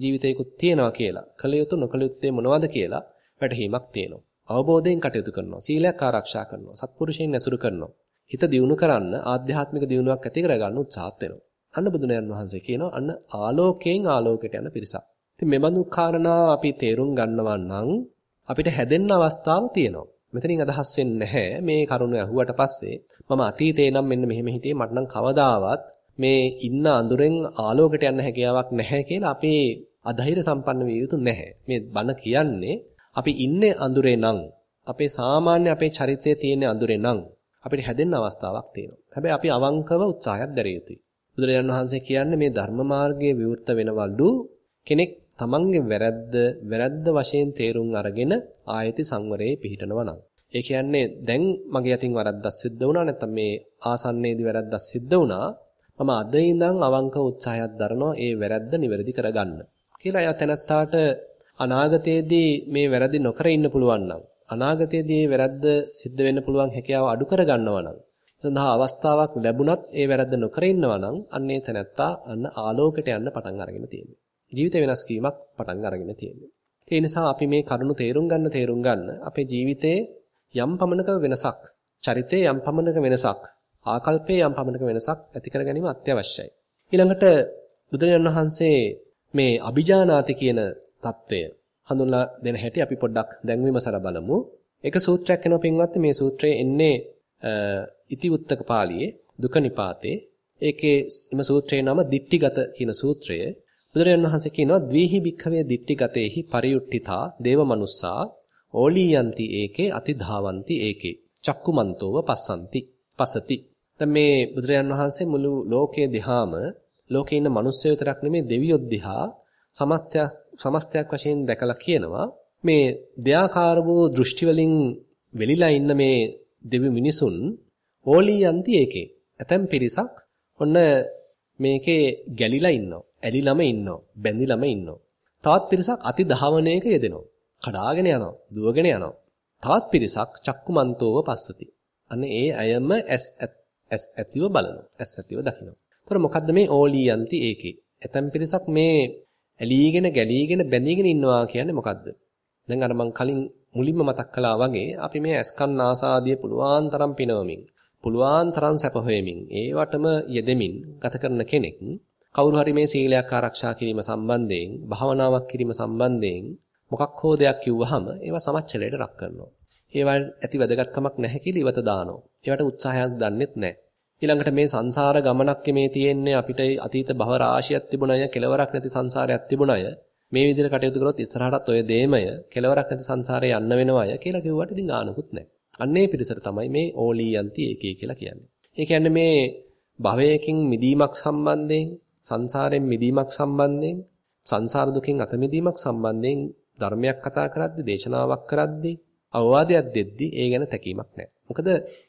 ජීවිතයකුත් තියෙනවා කියලා කල යුතු නොකල යුතු මොනවද කියලා වැටහීමක් තියෙනවා අවබෝධයෙන් කටයුතු කරනවා. සීලයක් ආරක්ෂා කරනවා. සත්පුරුෂයන් ඇසුරු කරනවා. හිත දියුණු කරන්න ආධ්‍යාත්මික දියුණුවක් ඇති කරගන්න උත්සාහත් වෙනවා. අන්න බුදුනයන් වහන්සේ කියනවා අන්න ආලෝකයෙන් ආලෝකයට යන පිරිසක්. ඉතින් මේ බඳු කාරණා අපි තේරුම් ගන්නවා නම් අපිට හැදෙන්න අවස්ථාව තියෙනවා. මෙතනින් අදහස් වෙන්නේ නැහැ මේ කරුණ ඇහුවට පස්සේ මම අතීතේ නම් මෙන්න මෙහෙම හිටියේ මට නම් කවදාවත් මේ ඉන්න අඳුරෙන් ආලෝකයට යන්න හැකියාවක් නැහැ කියලා අපේ අධෛර්ය සම්පන්න විය යුතු නැහැ. මේ බණ කියන්නේ අපි ඉන්නේ අඳුරේ නම් අපේ සාමාන්‍ය අපේ චරිතයේ තියෙන අඳුරේ නම් අපිට හැදෙන්න අවස්ථාවක් තියෙනවා. හැබැයි අපි අවංකව උත්සාහයක් දරිය යුතුයි. බුදුරජාණන් වහන්සේ කියන්නේ මේ ධර්ම මාර්ගයේ විවෘත වෙනවලු කෙනෙක් තමන්ගේ වැරද්ද වැරද්ද වශයෙන් තේරුම් අරගෙන ආයති සංවරයේ පිහිටනවා නම්. ඒ කියන්නේ දැන් මගේ අතින් වරද්දක් සිද්ධ වුණා නැත්නම් මේ ආසන්නයේදී වැරද්දක් සිද්ධ වුණා. මම අද ඉඳන් අවංක උත්සාහයක් දරනවා ඒ වැරද්ද නිවැරදි කරගන්න. කියලා එයා තැනත්තාට අනාගතයේදී මේ වැරදි නොකර ඉන්න පුළුවන් නම් අනාගතයේදී මේ වැරද්ද සිද්ධ වෙන්න පුළුවන් හැකියාව අඩු කර ගන්නවා නම් සඳහා අවස්ථාවක් ලැබුණත් ඒ වැරද්ද නොකර ඉන්නවා නම් අන්නේ තැනැත්තා අන්න ආලෝකයට යන්න පටන් අරගෙන තියෙනවා. ජීවිත වෙනස් වීමක් පටන් අරගෙන තියෙනවා. ඒ නිසා අපි මේ කරුණු තේරුම් ගන්න තේරුම් ගන්න අපේ ජීවිතයේ යම් පමණක වෙනසක්, චරිතයේ යම් පමණක වෙනසක්, ආකල්පයේ යම් පමණක වෙනසක් ඇති කර ගැනීම අත්‍යවශ්‍යයි. ඊළඟට බුදුරජාණන් වහන්සේ මේ අபிජානාති කියන தত্ত্বය හඳුන්ලා දෙන හැටි අපි පොඩ්ඩක් දැන් විමසලා බලමු. එක සූත්‍රයක් වෙනවා පින්වත්නි මේ සූත්‍රයේ එන්නේ ඉතිවුත්තක පාළියේ දුක නිපාතේ. ඒකේ එම සූත්‍රයේ නම දිට්ටිගත කියන සූත්‍රය. බුදුරජාණන් වහන්සේ කියනවා ද්වේහි භික්ඛවේ දිට්ටිගතේහි පරියුට්ඨිතා දේවමනුස්සා ඕලීයන්ති ඒකේ අතිධාවಂತಿ ඒකේ චක්කුමන්තෝව පස්සන්ති පසති දැන් මේ බුදුරජාණන් වහන්සේ මුළු ලෝකයේ දිහාම ලෝකේ ඉන්න මිනිස්සු විතරක් නෙමෙයි දෙවියොත් දිහා සමත්ය සමස්තයක් වශයෙන් දැකලා කියනවා මේ දෙයාකාර වූ දෘෂ්ටි වලින් වෙලිලා ඉන්න මේ දෙවි මිනිසුන් ඕලී යන්ති ඒකේ. ඇතැම් පිරිසක් ඔන්න මේකේ ගැලිලා ඉන්නවා. ඇලිලම ඉන්නවා. බැඳිලම ඉන්නවා. තවත් පිරිසක් අති දහවණයක යෙදෙනවා. කඩාගෙන යනවා. දුවගෙන යනවා. තවත් පිරිසක් චක්කුමන්තෝව පස්සති. අන්න ඒ අයම ඇස් ඇස් ඇතිව බලනවා. ඇස් ඇතිව දකිනවා. ඒතර මොකද්ද මේ ඕලී යන්ති ඒකේ? ඇතැම් පිරිසක් මේ ඇලීගෙන ගැලීගෙන බැඳීගෙන ඉන්නවා කියන්නේ මොකද්ද? දැන් අර මං කලින් මුලින්ම මතක් කළා වගේ අපි මේ ඇස්කන් ආසාදිය පුළුවන් තරම් පිනවමින් පුළුවන් තරම් සැප හොයමින් ඒවටම යෙදෙමින් ගත කරන කෙනෙක් කවුරු හරි මේ සීලයක් ආරක්ෂා කිරීම සම්බන්ධයෙන් භාවනාවක් කිරීම සම්බන්ධයෙන් මොකක් හෝ දෙයක් කිව්වහම ඒවා සමච්චලයට රක් කරනවා. ඒවා ඇති වැදගත්කමක් නැහැ කියලා ඉවත දානවා. ඒවට උත්සාහයක් දන්නෙත් නැහැ. ඊළඟට මේ සංසාර ගමනක් මේ තියෙන්නේ අපිට අතීත භව රාශියක් තිබුණය, කෙලවරක් නැති සංසාරයක් තිබුණය. මේ විදිහට කටයුතු කරොත් ඉස්සරහටත් ඔය දේමය කෙලවරක් නැති සංසාරේ යන්න වෙනවය කියලා කිව්වට ඉතින් ගානකුත් නැහැ. අන්නේ පිරිසට තමයි මේ ඕලීයන්ති ඒකේ කියලා කියන්නේ. ඒ කියන්නේ මේ භවයකින් මිදීමක් සම්බන්ධයෙන්, සංසාරයෙන් මිදීමක් සම්බන්ධයෙන්, සංසාර දුකින් අත මිදීමක් සම්බන්ධයෙන් ධර්මයක් කතා කරද්දී, දේශනාවක් කරද්දී, අවවාදයක් දෙද්දී ඒ ගැන තැකීමක් නැහැ. මොකද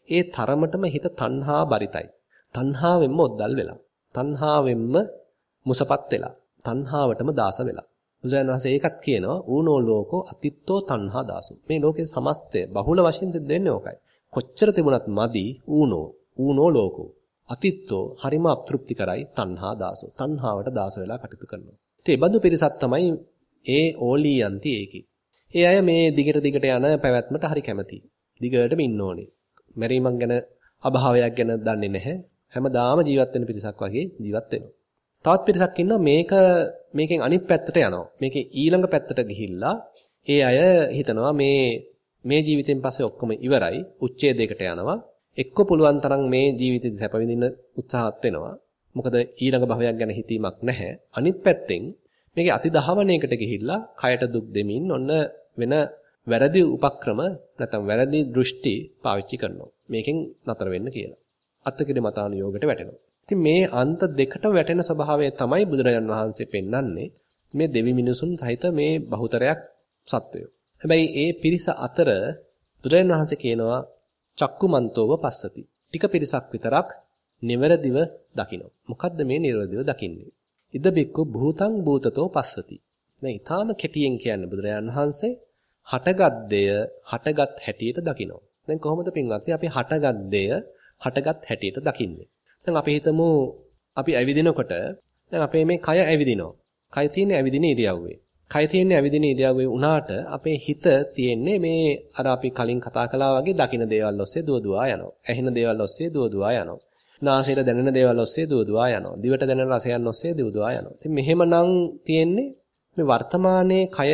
ඒ තරමටම හිත තණ්හා බරිතයි. තණ්හාවෙන්ම ඔද්දල් වෙලා. තණ්හාවෙන්ම මුසපත් වෙලා. තණ්හාවටම දාස වෙලා. බුදුරජාණන් වහන්සේ ඒකත් කියනවා ඌනෝ ලෝකෝ අතිත්තෝ තණ්හා දාසු. මේ ලෝකේ සමස්තය බහුල වශයෙන් සිද්ධ වෙන්නේ ඕකයි. කොච්චර තිබුණත් මදි ඌනෝ ඌනෝ ලෝකෝ අතිත්තෝ හරිම අප්‍තෘප්ති කරයි තණ්හා දාසෝ. තණ්හාවට දාස වෙලා කටයුතු කරනවා. ඉතින් බඳු පිරිසක් තමයි ඒ ඕලීයන්ති ඒකි. ඒ අය මේ දිගට දිගට යන පැවැත්මට හරි කැමතියි. දිගටම ඉන්න ඕනේ. මැරීමක් ගැන අභාවයක් ගැන දන්නේ නැහැ. හැමදාම ජීවත් වෙන පිරිසක් වගේ ජීවත් වෙනවා. තවත් පිරිසක් ඉන්නවා මේක මේකෙන් අනිත් පැත්තට යනවා. මේකේ ඊළඟ පැත්තට ගිහිල්ලා ඒ අය හිතනවා මේ මේ ජීවිතෙන් පස්සේ ඔක්කොම ඉවරයි. උච්ඡේදයකට යනවා. එක්ක පුළුවන් තරම් මේ ජීවිතේ සැප විඳින්න උත්සාහත් වෙනවා. මොකද ඊළඟ භවයක් ගැන හිතීමක් නැහැ. අනිත් පැත්තෙන් මේකේ අතිදහවණයකට ගිහිල්ලා කයට දුක් දෙමින් ඔන්න වෙන වැරදි උපක්‍රම නැත්නම් වැරදි දෘෂ්ටි පාවිච්චි කරනවා. මේකෙන් නතර වෙන්න කියලා. අත්තිකිර මතානුയോഗයට වැටෙනවා. ඉතින් මේ අන්ත දෙකට වැටෙන ස්වභාවය තමයි බුදුරජාන් වහන්සේ පෙන්වන්නේ මේ දෙවි මිනිසුන් සහිත මේ බහුතරයක් සත්වයෝ. හැබැයි ඒ පිරිස අතර බුදුරජාන් වහන්සේ කියනවා චක්කුමන්තෝව පස්සති. ටික පිරිසක් විතරක් නිවැරදිව දකිනවා. මොකද්ද මේ නිවැරදිව දකින්නේ? ඉද බික්කු භූතං භූතතෝ පස්සති. දැන් ඊටාම කෙටියෙන් කියන්නේ බුදුරජාන් වහන්සේ හටගත් දෙය හටගත් හැටියට දකිනවා. දැන් කොහොමද පින්වත්නි අපි හටගත් දෙය හටගත් හැටියට දකින්නේ? දැන් අපි හිතමු අපි ඇවිදිනකොට දැන් අපේ මේ කය ඇවිදිනවා. කය තියෙන්නේ ඇවිදින ඉරියව්වේ. කය තියෙන්නේ ඇවිදින ඉරියව්වේ උනාට අපේ හිත තියෙන්නේ මේ අර අපි කලින් කතා කළා වගේ දකින දේවල් ඔස්සේ දුව දුවා යනවා. ඇහෙන දේවල් ඔස්සේ දුව දුවා යනවා. නාසයට දැනෙන දේවල් ඔස්සේ දුව දුවා යනවා. දිවට දැනෙන රසයන් ඔස්සේ දුව දුවා යනවා. ඉතින් මෙහෙමනම් තියෙන්නේ මේ වර්තමානයේ කය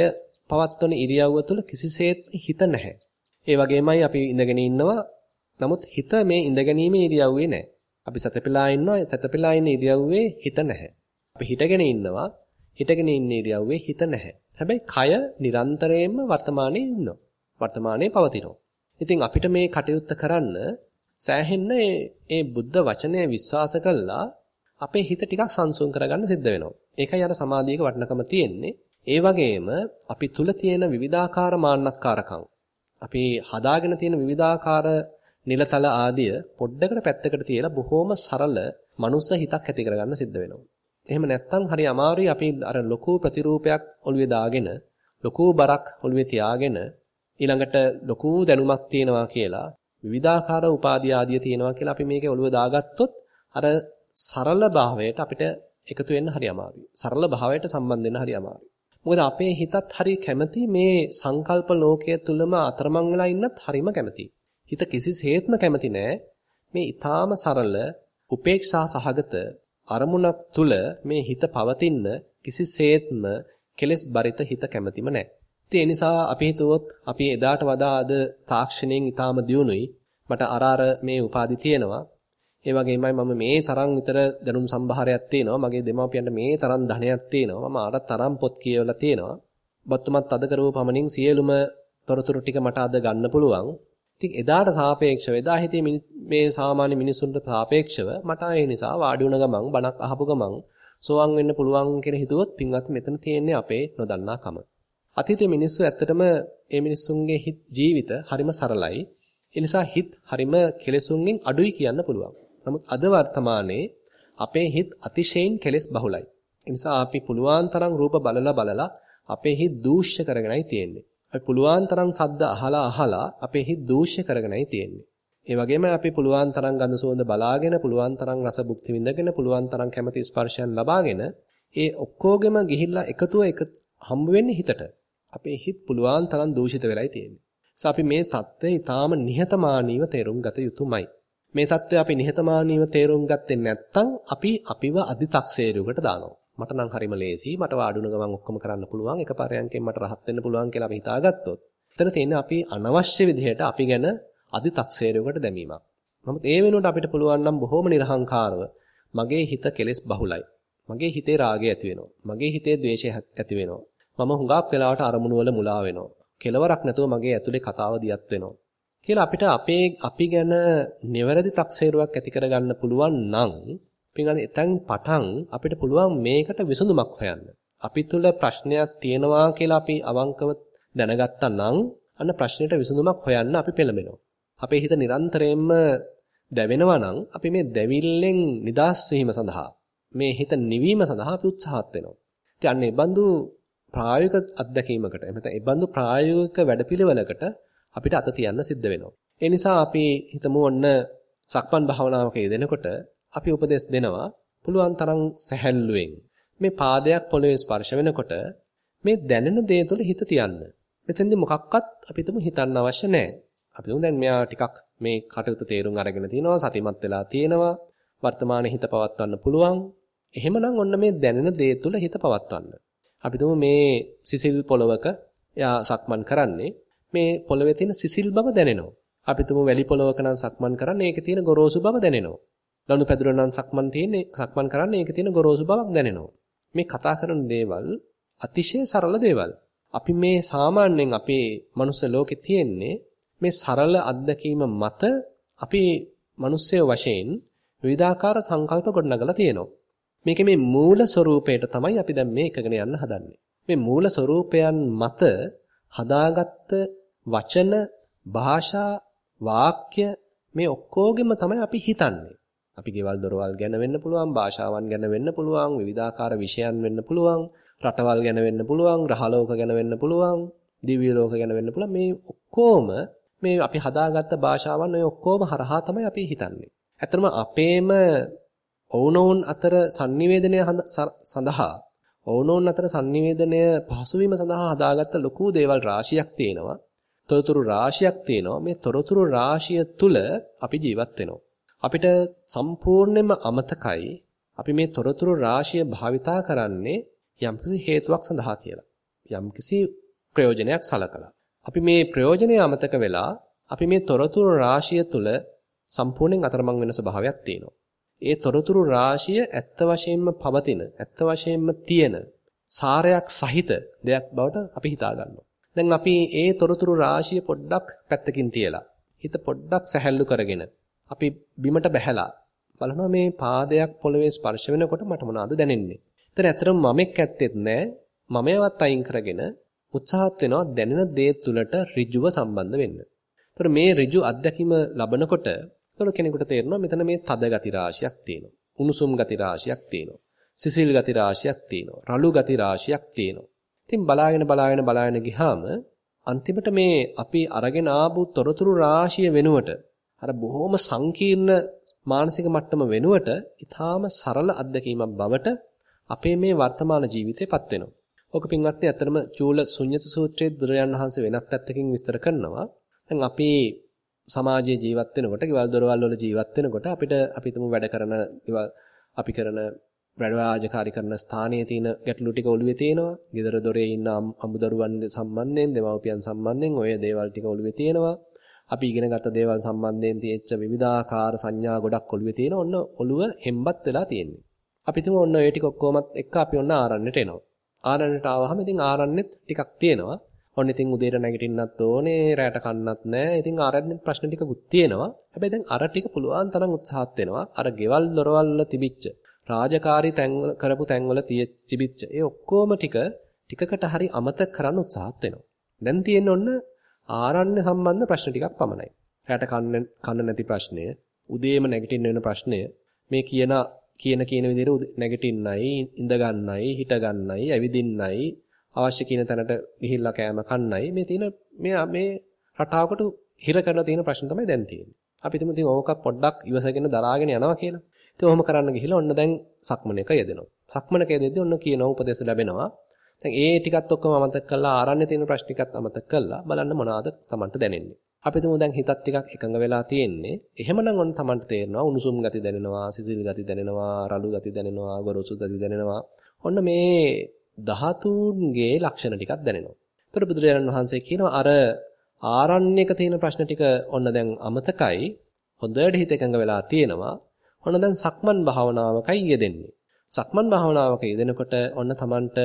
පවත්වන ඉරියව්ව තුළ කිසිසේත් හිත නැහැ. ඒ වගේමයි අපි ඉඳගෙන ඉන්නවා. නමුත් හිත මේ ඉඳගැනීමේ ඉරියව්වේ නැහැ. අපි සතපෙලා ඉන්නවා සතපෙලා ඉන්න ඉරියව්වේ හිත නැහැ. අපි හිටගෙන ඉන්නවා හිටගෙන ඉන්න ඉරියව්වේ හිත නැහැ. හැබැයි කය නිරන්තරයෙන්ම වර්තමානයේ ඉන්නවා. වර්තමානයේ පවතිනවා. ඉතින් අපිට මේ කටයුත්ත කරන්න සෑහෙන්න ඒ බුද්ධ වචනය විශ්වාස කළා අපේ හිත ටිකක් සංසුන් කරගන්න සිද්ධ වෙනවා. ඒකයි අර සමාධියක වටිනකම තියෙන්නේ. ඒ වගේම අපි තුල තියෙන විවිධාකාර මාන්නක්කාරකම් අපි හදාගෙන තියෙන විවිධාකාර නිලතල ආදිය පොඩ්ඩකට පැත්තකට තියලා බොහොම සරල මනුස්ස හිතක් ඇති කරගන්න සිද්ධ වෙනවා. එහෙම නැත්නම් හරි අමාරුයි අපි අර ලොකු ප්‍රතිරූපයක් ඔළුවේ දාගෙන ලොකු බරක් ඔළුවේ තියාගෙන ඊළඟට ලොකු දැනුමක් තියෙනවා කියලා විවිධාකාර උපාධි ආදිය තියෙනවා කියලා අපි මේකේ ඔළුව දාගත්තොත් අර සරල භාවයට අපිට එකතු වෙන්න හරි අමාරුයි. සරල භාවයට සම්බන්ධ වෙන්න හරි අමාරුයි. මොකද අපේ හිතත් හරි කැමති මේ සංකල්ප ලෝකයේ තුලම අතරමං වෙලා ඉන්නත් හරිම කැමතියි. හිත කිසිසේත්ම කැමති නෑ මේ ඊටාම සරල උපේක්ෂා සහගත අරමුණක් තුල මේ හිත පවතින කිසිසේත්ම කෙලස් බරිත හිත කැමතිම නෑ. ඒ නිසා අපි හිතුවොත් අපි එදාට වඩා අද තාක්ෂණයෙන් ඊටාම දියුණුයි. මට අර අර මේ උපාදි තියෙනවා. ඒ වගේමයි මම මේ තරම් විතර දැනුම් සම්භාරයක් තියෙනවා. මගේ දෙමාපියන්ට මේ තරම් ධනයක් තියෙනවා. මම අර තරම් පොත් කියවලා තියෙනවා. බත්තුමත් අද කරව පමණින් සියලුම තොරතුරු ටික මට අද ගන්න පුළුවන්. ඉතින් එදාට සාපේක්ෂව එදා හිතේ මේ සාමාන්‍ය මිනිසුන්ට සාපේක්ෂව මට ඒ නිසා වාඩි වුණ ගමන් බණක් අහපු ගමන් සෝවාන් වෙන්න පුළුවන් කියලා හිතුවොත් පින්වත් මෙතන තියෙන්නේ අපේ නොදන්නාකම. අතීතයේ මිනිස්සු ඇත්තටම ඒ මිනිස්සුන්ගේ හිත් ජීවිත හරිම සරලයි. ඒ නිසා හිත් හරිම කෙලෙසුන්ගෙන් අඩුයි කියන්න පුළුවන්. නමුත් අද වර්තමානයේ අපේ හිත් අතිශයින් කෙලෙස් බහුලයි. ඒ නිසා අපි පුළුවන් තරම් රූප බලලා බලලා අපේ හිත් දූෂ්‍ය කරගෙනයි තියෙන්නේ. අපි පුළුවන් තරම් සද්ද අහලා අහලා අපේ හිත දූෂ්‍ය කරගෙනයි තියෙන්නේ. ඒ වගේම අපි පුළුවන් තරම් ගඳ සුවඳ බලාගෙන, පුළුවන් තරම් රස භුක්ති විඳගෙන, පුළුවන් තරම් කැමති ස්පර්ශයන් ලබාගෙන, ඒ ඔක්කොගෙම ගිහිල්ලා එකතුව එක හම්බ වෙන්නේ හිතට. අපේ හිත පුළුවන් තරම් දූෂිත වෙලායි තියෙන්නේ. අපි මේ தත්ත්වය ඊටාම නිහතමානීව තේරුම් ගත යුතුමයි. මේ தත්ත්වය අපි නිහතමානීව තේරුම් ගත්තේ නැත්නම් අපි අපිව අදි탁සේරුවකට දානවා. මට නම් හරිම ලේසි. මට වාඩුණ ගමන් ඔක්කොම කරන්න පුළුවන්. එක පාරයන්කෙන් මට රහත් වෙන්න පුළුවන් කියලා අපි හිතාගත්තොත්. එතන තියෙන්නේ අපි අනවශ්‍ය විදිහට අපි ගැන අදි탁සේරුවකට දැමීමක්. නමුත් ඒ වෙනුවට අපිට පුළුවන් නම් බොහොම නිර්හංකාරව මගේ හිත කෙලෙස් බහුලයි. මගේ හිතේ රාගය ඇති වෙනවා. මගේ හිතේ ද්වේෂය ඇති වෙනවා. මම හුඟක් වෙලාවට අරමුණු වල මුලා වෙනවා. කෙලවරක් නැතුව මගේ ඇතුලේ කතාව දියත් වෙනවා. කියලා අපිට අපේ අපි ගැන නිවැරදි තක්සේරුවක් ඇති කරගන්න පුළුවන් නම් පින්ගන්නේ එතෙන් පටන් අපිට පුළුවන් මේකට විසඳුමක් හොයන්න. අපි තුල ප්‍රශ්නයක් තියෙනවා කියලා අපි අවංකව දැනගත්තා නම් අන්න ප්‍රශ්නෙට විසඳුමක් හොයන්න අපි පෙළඹෙනවා. අපේ හිත නිරන්තරයෙන්ම දැවෙනවා නම් අපි මේ දැවිල්ලෙන් නිදහස් වීම සඳහා මේ හිත නිවීම සඳහා අපි උත්සාහත් වෙනවා. ඉතින් අන්න ඒ බඳු ප්‍රායෝගික අත්දැකීමකට එහෙම නැත්නම් ඒ බඳු ප්‍රායෝගික වැඩපිළිවෙලකට අපිට අත තියන්න සිද්ධ වෙනවා. ඒ නිසා අපි හිතමු ඔන්න සක්මන් භාවනාවක යෙදෙනකොට අපි උපදෙස් දෙනවා පුළුවන් තරම් සැහැල්ලුවෙන් මේ පාදයක් පොළවේ ස්පර්ශ වෙනකොට මේ දැනෙන දේ තුළ හිත තියන්න. මෙතෙන්දී මොකක්වත් අපි හිතමු හිතන්න අවශ්‍ය නැහැ. අපි හිතමු දැන් මෙයා ටිකක් මේ කටයුතු තේරුම් අරගෙන තිනවා සතිමත් වෙලා තියෙනවා. වර්තමානයේ හිත පවත්වන්න පුළුවන්. එහෙමනම් ඔන්න මේ දැනෙන දේ තුළ හිත පවත්වන්න. අපි මේ සිසිල් පොලවක එයා සක්මන් කරන්නේ මේ පොළවේ තියෙන සිසිල් බව දැනෙනවා. අපි තුමු වැලි පොළවක නම් සක්මන් කරන්නේ ඒකේ තියෙන ගොරෝසු බව දැනෙනවා. ලනු පැදුර නම් සක්මන් තියෙන්නේ සක්මන් කරන්නේ ඒකේ තියෙන ගොරෝසු බවක් දැනෙනවා. මේ කතා කරන දේවල් අතිශය සරල දේවල්. අපි මේ සාමාන්‍යයෙන් අපේ මනුස්ස ලෝකේ තියෙන්නේ මේ සරල අත්දැකීම මත අපි මිනිස්සය වශයෙන් විවිධාකාර සංකල්ප ගොඩනගලා තියෙනවා. මේකේ මේ මූල ස්වરૂපයට තමයි අපි දැන් මේ එකගෙන යන්න හදන්නේ. මේ මූල ස්වરૂපයන් මත හදාගත්ත වචන, භාෂා, වාක්‍ය මේ ඔක්කොගෙම තමයි අපි හිතන්නේ. අපි ගෙවල් දොරවල් ගැන වෙන්න පුළුවන්, භාෂාවන් ගැන වෙන්න පුළුවන්, විවිධාකාර විෂයන් වෙන්න පුළුවන්, රටවල් ගැන වෙන්න පුළුවන්, ග්‍රහලෝක ගැන වෙන්න පුළුවන්, දිව්‍ය ලෝක ගැන වෙන්න පුළුවන්. මේ ඔක්කොම මේ අපි හදාගත්ත භාෂාවන් ඔය ඔක්කොම හරහා තමයි අපි හිතන්නේ. ඇත්තටම අපේම ඔවුනොවුන් අතර sannivedanaya සඳහා ඔවුනොවුන් අතර sannivedanaya පහසු වීම සඳහා හදාගත්ත ලොකු දේවල් රාශියක් තියෙනවා. තොරතුරු රාශියක් තියෙනවා. මේ තොරතුරු රාශිය තුල අපි ජීවත් වෙනවා. අපිට සම්පූර්ණයෙන්ම අමතකයි අපි මේ තොරතුරු රාශිය භාවිතා කරන්නේ යම්කිසි හේතුවක් සඳහා කියලා. යම්කිසි ප්‍රයෝජනයක් සලකලා. අපි මේ ප්‍රයෝජනය අමතක වෙලා අපි මේ තොරතුරු රාශිය තුල සම්පූර්ණයෙන් අතරමං වෙන ස්වභාවයක් තියෙනවා. ඒ තොරතුරු රාශිය ඇත්ත වශයෙන්ම පවතින, ඇත්ත වශයෙන්ම තියෙන සාරයක් සහිත දෙයක් බවට අපි හිතා ගන්නවා. දැන් අපි ඒ තොරතුරු රාශිය පොඩ්ඩක් පැත්තකින් තියලා හිත පොඩ්ඩක් සැහැල්ලු කරගෙන අපි බිමට බැහැලා බලනවා මේ පාදයක් පොළවේ ස්පර්ශ වෙනකොට මට මොනවද දැනෙන්නේ. එතන ඇත්තටම මමෙක් ඇත්තෙත් නැහැ. මමයවත් අයින් කරගෙන උත්සාහත් වෙනවා දැනෙන දේ තුලට ඍජුව සම්බන්ධ වෙන්න. ඒතර මේ ඍජු අත්දැකීම ලබනකොට එතකොට කෙනෙකුට තේරෙනවා මෙතන මේ තද ගති රාශියක් තියෙනවා. උණුසුම් ගති රාශියක් තියෙනවා. සිසිල් ගති රාශියක් තියෙනවා. රළු ගති රාශියක් තියෙනවා. ඉතින් බලාගෙන බලාගෙන බලාගෙන ගියාම අන්තිමට මේ අපි අරගෙන ආපු තොරතුරු රාශිය වෙනුවට අර බොහොම සංකීර්ණ මානසික මට්ටම වෙනුවට ඊටාම සරල අත්දැකීමක් බවට අපේ මේ වර්තමාන ජීවිතේපත් වෙනවා. ඔක පින්වත්නි ඇත්තටම චූල ශුන්්‍යත සූත්‍රයේ බුදුරජාණන් වහන්සේ වෙනත් පැත්තකින් විස්තර කරනවා. දැන් අපි සමාජයේ ජීවත් වෙනකොට, ගෙවල් දොරවල් වල ජීවත් වෙනකොට අපිට අපි තුමු වැඩ කරන ගෙවල් අපි කරන වැඩ රාජකාරී කරන ස්ථානයේ තියෙන ගැටලු ටික ඔළුවේ තියෙනවා. ගෙදර දොරේ ඉන්න අමුදරුවන් සම්බන්ධයෙන්, දෙමව්පියන් සම්බන්ධයෙන් ඔය දේවල් ටික ඔළුවේ තියෙනවා. අපි ඉගෙනගත්ත දේවල් සම්බන්ධයෙන් තියෙච්ච විවිධාකාර සංඥා ගොඩක් ඔළුවේ තියෙන ඔන්න ඔළුව හෙම්බත් වෙලා තියෙන්නේ. අපි තුමු ඔන්න ඔය ටික ඔක්කොමත් එක්ක අපි ඔන්න ආරණ්‍යට එනවා. ආරණ්‍යට ආවහම ඉතින් ආරණ්‍යෙත් ටිකක් තියෙනවා. ඔන්න ඉතින් උදේට නැගිටින්නත් ඕනේ, රැට කන්නත් නැහැ. ඉතින් ආරණ්‍යෙත් ප්‍රශ්න ටිකකුත් තියෙනවා. හැබැයි දැන් අර ටික පුළුවන් තරම් උත්සාහත් වෙනවා. අර ගෙවල් දොරවල් වල තිබිච්ච රාජකාරී තැන්වල කරපු තැන්වල තිබිච්ච ඒ ඔක්කොම ටික ටිකකට හරි අමතක කරන්න උත්සාහත් වෙනවා. දැන් තියෙන්නේ ඔන්න ආරණ්‍ය සම්බන්ධ ප්‍රශ්න ටිකක් පමණයි. රැට කන්න කන්න නැති ප්‍රශ්නය, උදේම නැගිටින්න වෙන ප්‍රශ්නය, මේ කියන කියන කියන විදිහට නැගිටින්නයි, ඉඳ ගන්නයි, හිට ගන්නයි, ඇවිදින්නයි, අවශ්‍ය කියන තැනට ගිහිල්ලා කෑම කන්නයි මේ තියෙන මේ මේ රටාවකට හිර කරලා තියෙන ප්‍රශ්න තමයි දැන් තියෙන්නේ. අපි හිතමු ඉතින් ඕක පොඩ්ඩක් ඉවසගෙන දරාගෙන යනවා කියලා. ඉතින් ඔහොම කරන්න ගිහිල්ලා ඔන්න දැන් සක්මනක යෙදෙනවා. සක්මනක යෙදෙද්දී ඔන්න කියන උපදේශ ලැබෙනවා. දැන් ඒ ටිකත් ඔක්කොම අමතක කරලා ආරණ්‍ය තියෙන ප්‍රශ්න ටිකත් අමතක කරලා බලන්න මොනවාද Tamanට දැනෙන්නේ. අපි තුමු දැන් හිතත් ටිකක් එකඟ වෙලා තියෙන්නේ. එහෙමනම් ඔන්න Tamanට තේරෙනවා උණුසුම් ගති දැනෙනවා, සිසිල් ගති දැනෙනවා, රළු ගති දැනෙනවා, ගොරෝසු ගති දැනෙනවා. ඔන්න මේ ධාතුන්ගේ ලක්ෂණ ටිකක් දැනෙනවා. ඒතර බුදුරජාණන් වහන්සේ කියනවා අර ආරණ්‍යක තියෙන ප්‍රශ්න ටික ඔන්න දැන් අමතකයි. හොඳට හිත එකඟ වෙලා තියෙනවා. ඔන්න දැන් සක්මන් භාවනාවකයි යෙදෙන්නේ. සක්මන් භාවනාවක යෙදෙනකොට ඔන්න Tamanට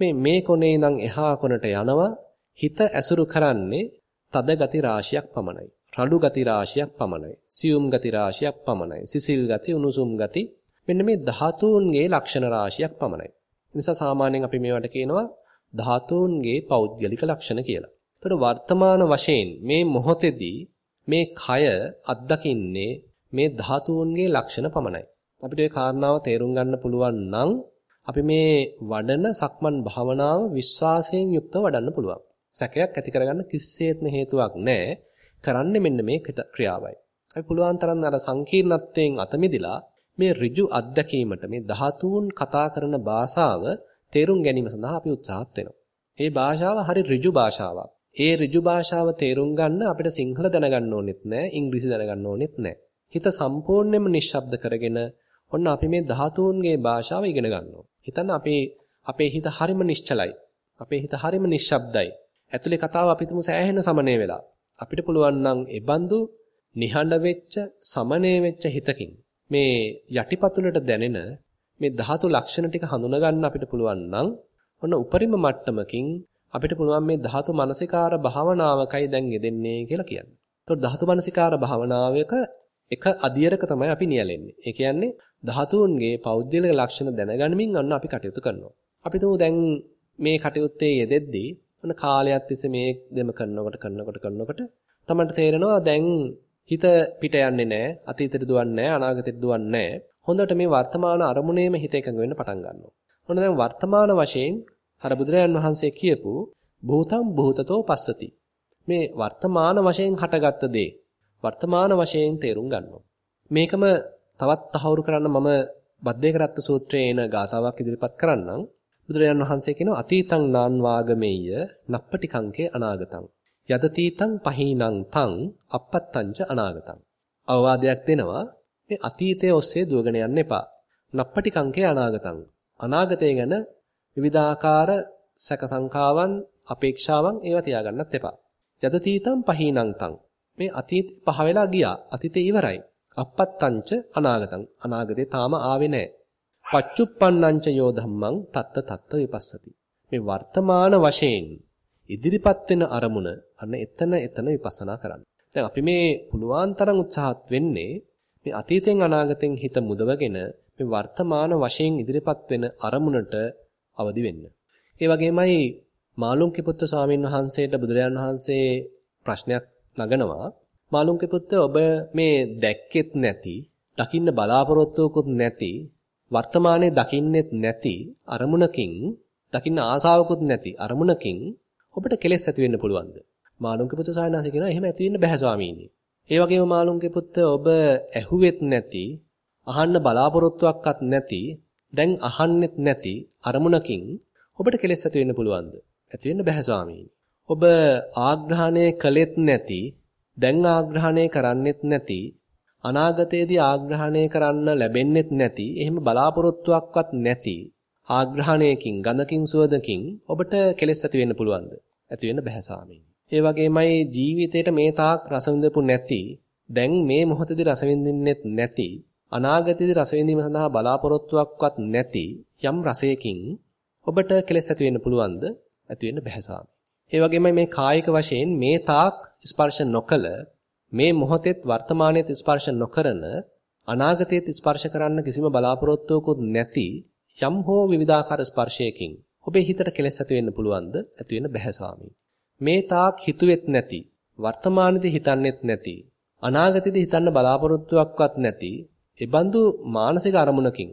මේ මේ කොනේ ඉඳන් එහා කොනට යනවා හිත ඇසුරු කරන්නේ තද ගති රාශියක් පමණයි. රළු ගති රාශියක් පමණයි. සියුම් ගති රාශියක් පමණයි. සිසිල් ගති, උණුසුම් ගති මෙන්න මේ ධාතුන්ගේ ලක්ෂණ රාශියක් පමණයි. නිසා සාමාන්‍යයෙන් අපි මේවට කියනවා ධාතුන්ගේ පෞද්ගලික ලක්ෂණ කියලා. එතකොට වර්තමාන වශයෙන් මේ මොහොතේදී මේ කය අත්දකින්නේ මේ ධාතුන්ගේ ලක්ෂණ පමණයි. අපිට ඒ කාරණාව තේරුම් ගන්න පුළුවන් නම් අපි මේ වඩන සක්මන් භාවනාව විශ්වාසයෙන් යුක්තව වඩන්න පුළුවන්. සැකයක් ඇති කරගන්න කිසිසේත්ම හේතුවක් නැහැ. කරන්නේ මෙන්න මේ ක්‍රියාවයි. අපි පුළුවන් තරම් අර සංකීර්ණත්වයෙන් අත මිදලා මේ ඍජු අත්දැකීමට මේ ධාතුන් කතා කරන භාෂාව තේරුම් ගැනීම සඳහා අපි උත්සාහත් වෙනවා. මේ භාෂාව හරි ඍජු භාෂාවක්. ඒ ඍජු භාෂාව තේරුම් ගන්න අපිට සිංහල දැනගන්න ඕනෙත් නැහැ, ඉංග්‍රීසි දැනගන්න ඕනෙත් නැහැ. හිත සම්පූර්ණයෙන්ම නිශ්ශබ්ද කරගෙන ඔන්න අපි මේ ධාතුන්ගේ භාෂාව ඉගෙන ගන්නවා. හිතන්න අපේ අපේ හිත හරිම නිශ්චලයි. අපේ හිත හරිම නිශ්ශබ්දයි. ඇතුලේ කතාව අපි තුමු සෑහෙන සමනය වෙලා. අපිට පුළුවන් නම් ඒ බඳු නිහඬ වෙච්ච සමනය වෙච්ච හිතකින් මේ යටිපතුලට දැනෙන මේ ධාතු ලක්ෂණ ටික හඳුනා ගන්න අපිට පුළුවන් නම් ඔන්න උපරිම මට්ටමකින් අපිට පුළුවන් මේ ධාතු මනසිකාර භාවනාවකයි දැන් යෙදෙන්නේ කියලා කියන්නේ. ඒතකොට ධාතු මනසිකාර භාවනාවක එක අදියරක තමයි අපි නියැලෙන්නේ. ඒ කියන්නේ ධාතුන්ගේ පෞද්ගලික ලක්ෂණ දැනගනිමින් අන්න අපි කටයුතු කරනවා. අපි තුමු දැන් මේ කටයුත්තේ යෙදෙද්දී ඔන්න කාලයක් තිස්සේ මේ දෙම කරනකොට කරනකොට කරනකොට තමයි තේරෙනවා දැන් හිත පිට යන්නේ නැහැ අතීතෙට දුවන්නේ නැහැ අනාගතෙට දුවන්නේ නැහැ හොඳට මේ වර්තමාන අරමුණේම හිත එකඟ වෙන්න පටන් ගන්නවා ඔන්න දැන් වර්තමාන වශයෙන් අර බුදුරජාන් වහන්සේ කියපු භූතම් භූතතෝ පස්සති මේ වර්තමාන වශයෙන් හටගත්ත දේ වර්තමාන වශයෙන් තේරුම් ගන්නවා. මේකම තවත් තහවුරු කරන්න මම බද්දේකරත්ත සූත්‍රයේ එන ගාතාවක් ඉදිරිපත් කරන්නම්. බුදුරජාන් වහන්සේ කියනවා අතීතං නාන් වාගමෙය්‍ය නප්පටි කංකේ අනාගතං. යදතීතං පහීනං තං අපත්තංච අනාගතං. අවවාදයක් දෙනවා මේ අතීතයේ ඔස්සේ දුවගෙන යන්න එපා. නප්පටි කංකේ අනාගතං. අනාගතය ගැන විවිධාකාර සැක සංකාවන් අපේක්ෂාවන් ඒවා තියාගන්නත් එපා. යදතීතං පහීනං තං. මේ අතීතේ පහ වෙලා ගියා අතීතේ ඉවරයි අපත්තංච අනාගතං අනාගතේ තාම ආවේ නැහැ පච්චුප්පන්නංච යෝ ධම්මං තත්ත තත්ත විපස්සති. මේ වර්තමාන වශයෙන් ඉදිරිපත් වෙන අරමුණ අන්න එතන එතන විපස්සනා කරන්න. දැන් අපි මේ පුලුවන් තරම් උත්සාහත් වෙන්නේ මේ අතීතෙන් අනාගතෙන් හිත මුදවගෙන මේ වර්තමාන වශයෙන් ඉදිරිපත් වෙන අරමුණට අවදි වෙන්න. ඒ වගේමයි මාළුන්ගේ පුත්‍ර ස්වාමීන් වහන්සේට බුදුරජාන් වහන්සේ ප්‍රශ්නයක් නගනවා. මාළුන්ගේ පුත්‍ර ඔබ මේ දැක්කෙත් නැති, දකින්න බලාපොරොත්තුවකුත් නැති වර්තමානයේ දකින්නෙත් නැති අරමුණකින් දකින්න ආසාවකුත් නැති අරමුණකින් ඔබට කෙලෙස් ඇති වෙන්න පුළුවන්ද? මාළුන්ගේ පුත්‍ර සායනාසේ කියනවා එහෙම ඇති වෙන්න බෑ ස්වාමීනි. ඒ වගේම මාළුන්ගේ පුත්‍ර ඔබ ඇහුවෙත් නැති අහන්න බලාපොරොත්තුවක්වත් නැති දැන් අහන්නෙත් නැති අරමුණකින් ඔබට කෙලෙස් ඇති වෙන්න පුළුවන්ද? ඇති වෙන්න බෑ ස්වාමීනි. ඔබ ආග්‍රහණය කළෙත් නැති දැන් ආග්‍රහණය කරන්නෙත් නැති අනාගතයේදී ආග්‍රහණය කරන්න ලැබෙන්නෙත් නැති එහෙම බලාපොරොත්තුවක්වත් නැති ආග්‍රහණයකින් ගඳකින් සුවඳකින් ඔබට කෙලෙස් ඇති වෙන්න පුළුවන්ද? ඇති වෙන්න බෑ සාමීනි. ඒ වගේමයි ජීවිතේට මේ තාක් රස නැති දැන් මේ මොහොතේදී රස විඳින්නෙත් නැති අනාගතයේදී රස විඳීම සඳහා බලාපොරොත්තුවක්වත් නැති යම් රසයකින් ඔබට කෙලෙස් ඇති වෙන්න පුළුවන්ද? ඇති වෙන්න බෑ සාමීනි. ඒ වගේමයි මේ කායික වශයෙන් මේ තාක් ස්පර්ශ නොකල මේ මොහොතෙත් වර්තමානයේත් ස්පර්ශ නොකරන අනාගතයේ ස්පර්ශ කරන්න කිසිම බලාපොරොත්තුවකුත් නැති යම් හෝ විවිධාකාර ස්පර්ශයකින් ඔබේ හිතට කෙලෙස් ඇති වෙන්න පුළුවන්ද? ඇති වෙන්න බෑ ස්වාමී. මේ තාක් හිතුවෙත් නැති, වර්තමානයේදී හිතන්නෙත් නැති, අනාගතයේදී හිතන්න බලාපොරොත්තුවක්වත් නැති, ඒබඳු මානසික අරමුණකින්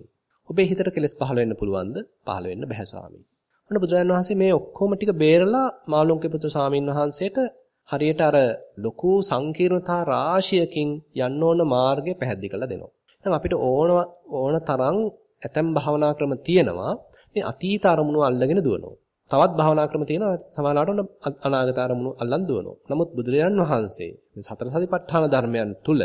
ඔබේ හිතට කෙලෙස් පහළ වෙන්න පුළුවන්ද? පහළ වෙන්න බෑ ස්වාමී. ඔන්න බුදුරජාණන් වහන්සේ මේ ඔක්කොම ටික බේරලා මාළුන්ගේ පුත්‍ර ස්වාමීන් වහන්සේට හරියට අර ලොකු සංකීර්ණතා රාශියකින් යන්න ඕන මාර්ගය පැහැදිලි කරලා දෙනවා. දැන් අපිට ඕන ඕන තරම් ඇතම් භාවනා ක්‍රම තියෙනවා. මේ අතීත අරමුණු අල්ලගෙන දුවනවා. තවත් භාවනා ක්‍රම තියෙනවා සමානලාට අනාගත අරමුණු අල්ලන් දුවනවා. නමුත් බුදුරජාණන් වහන්සේ මේ සතර සතිපට්ඨාන ධර්මයන් තුල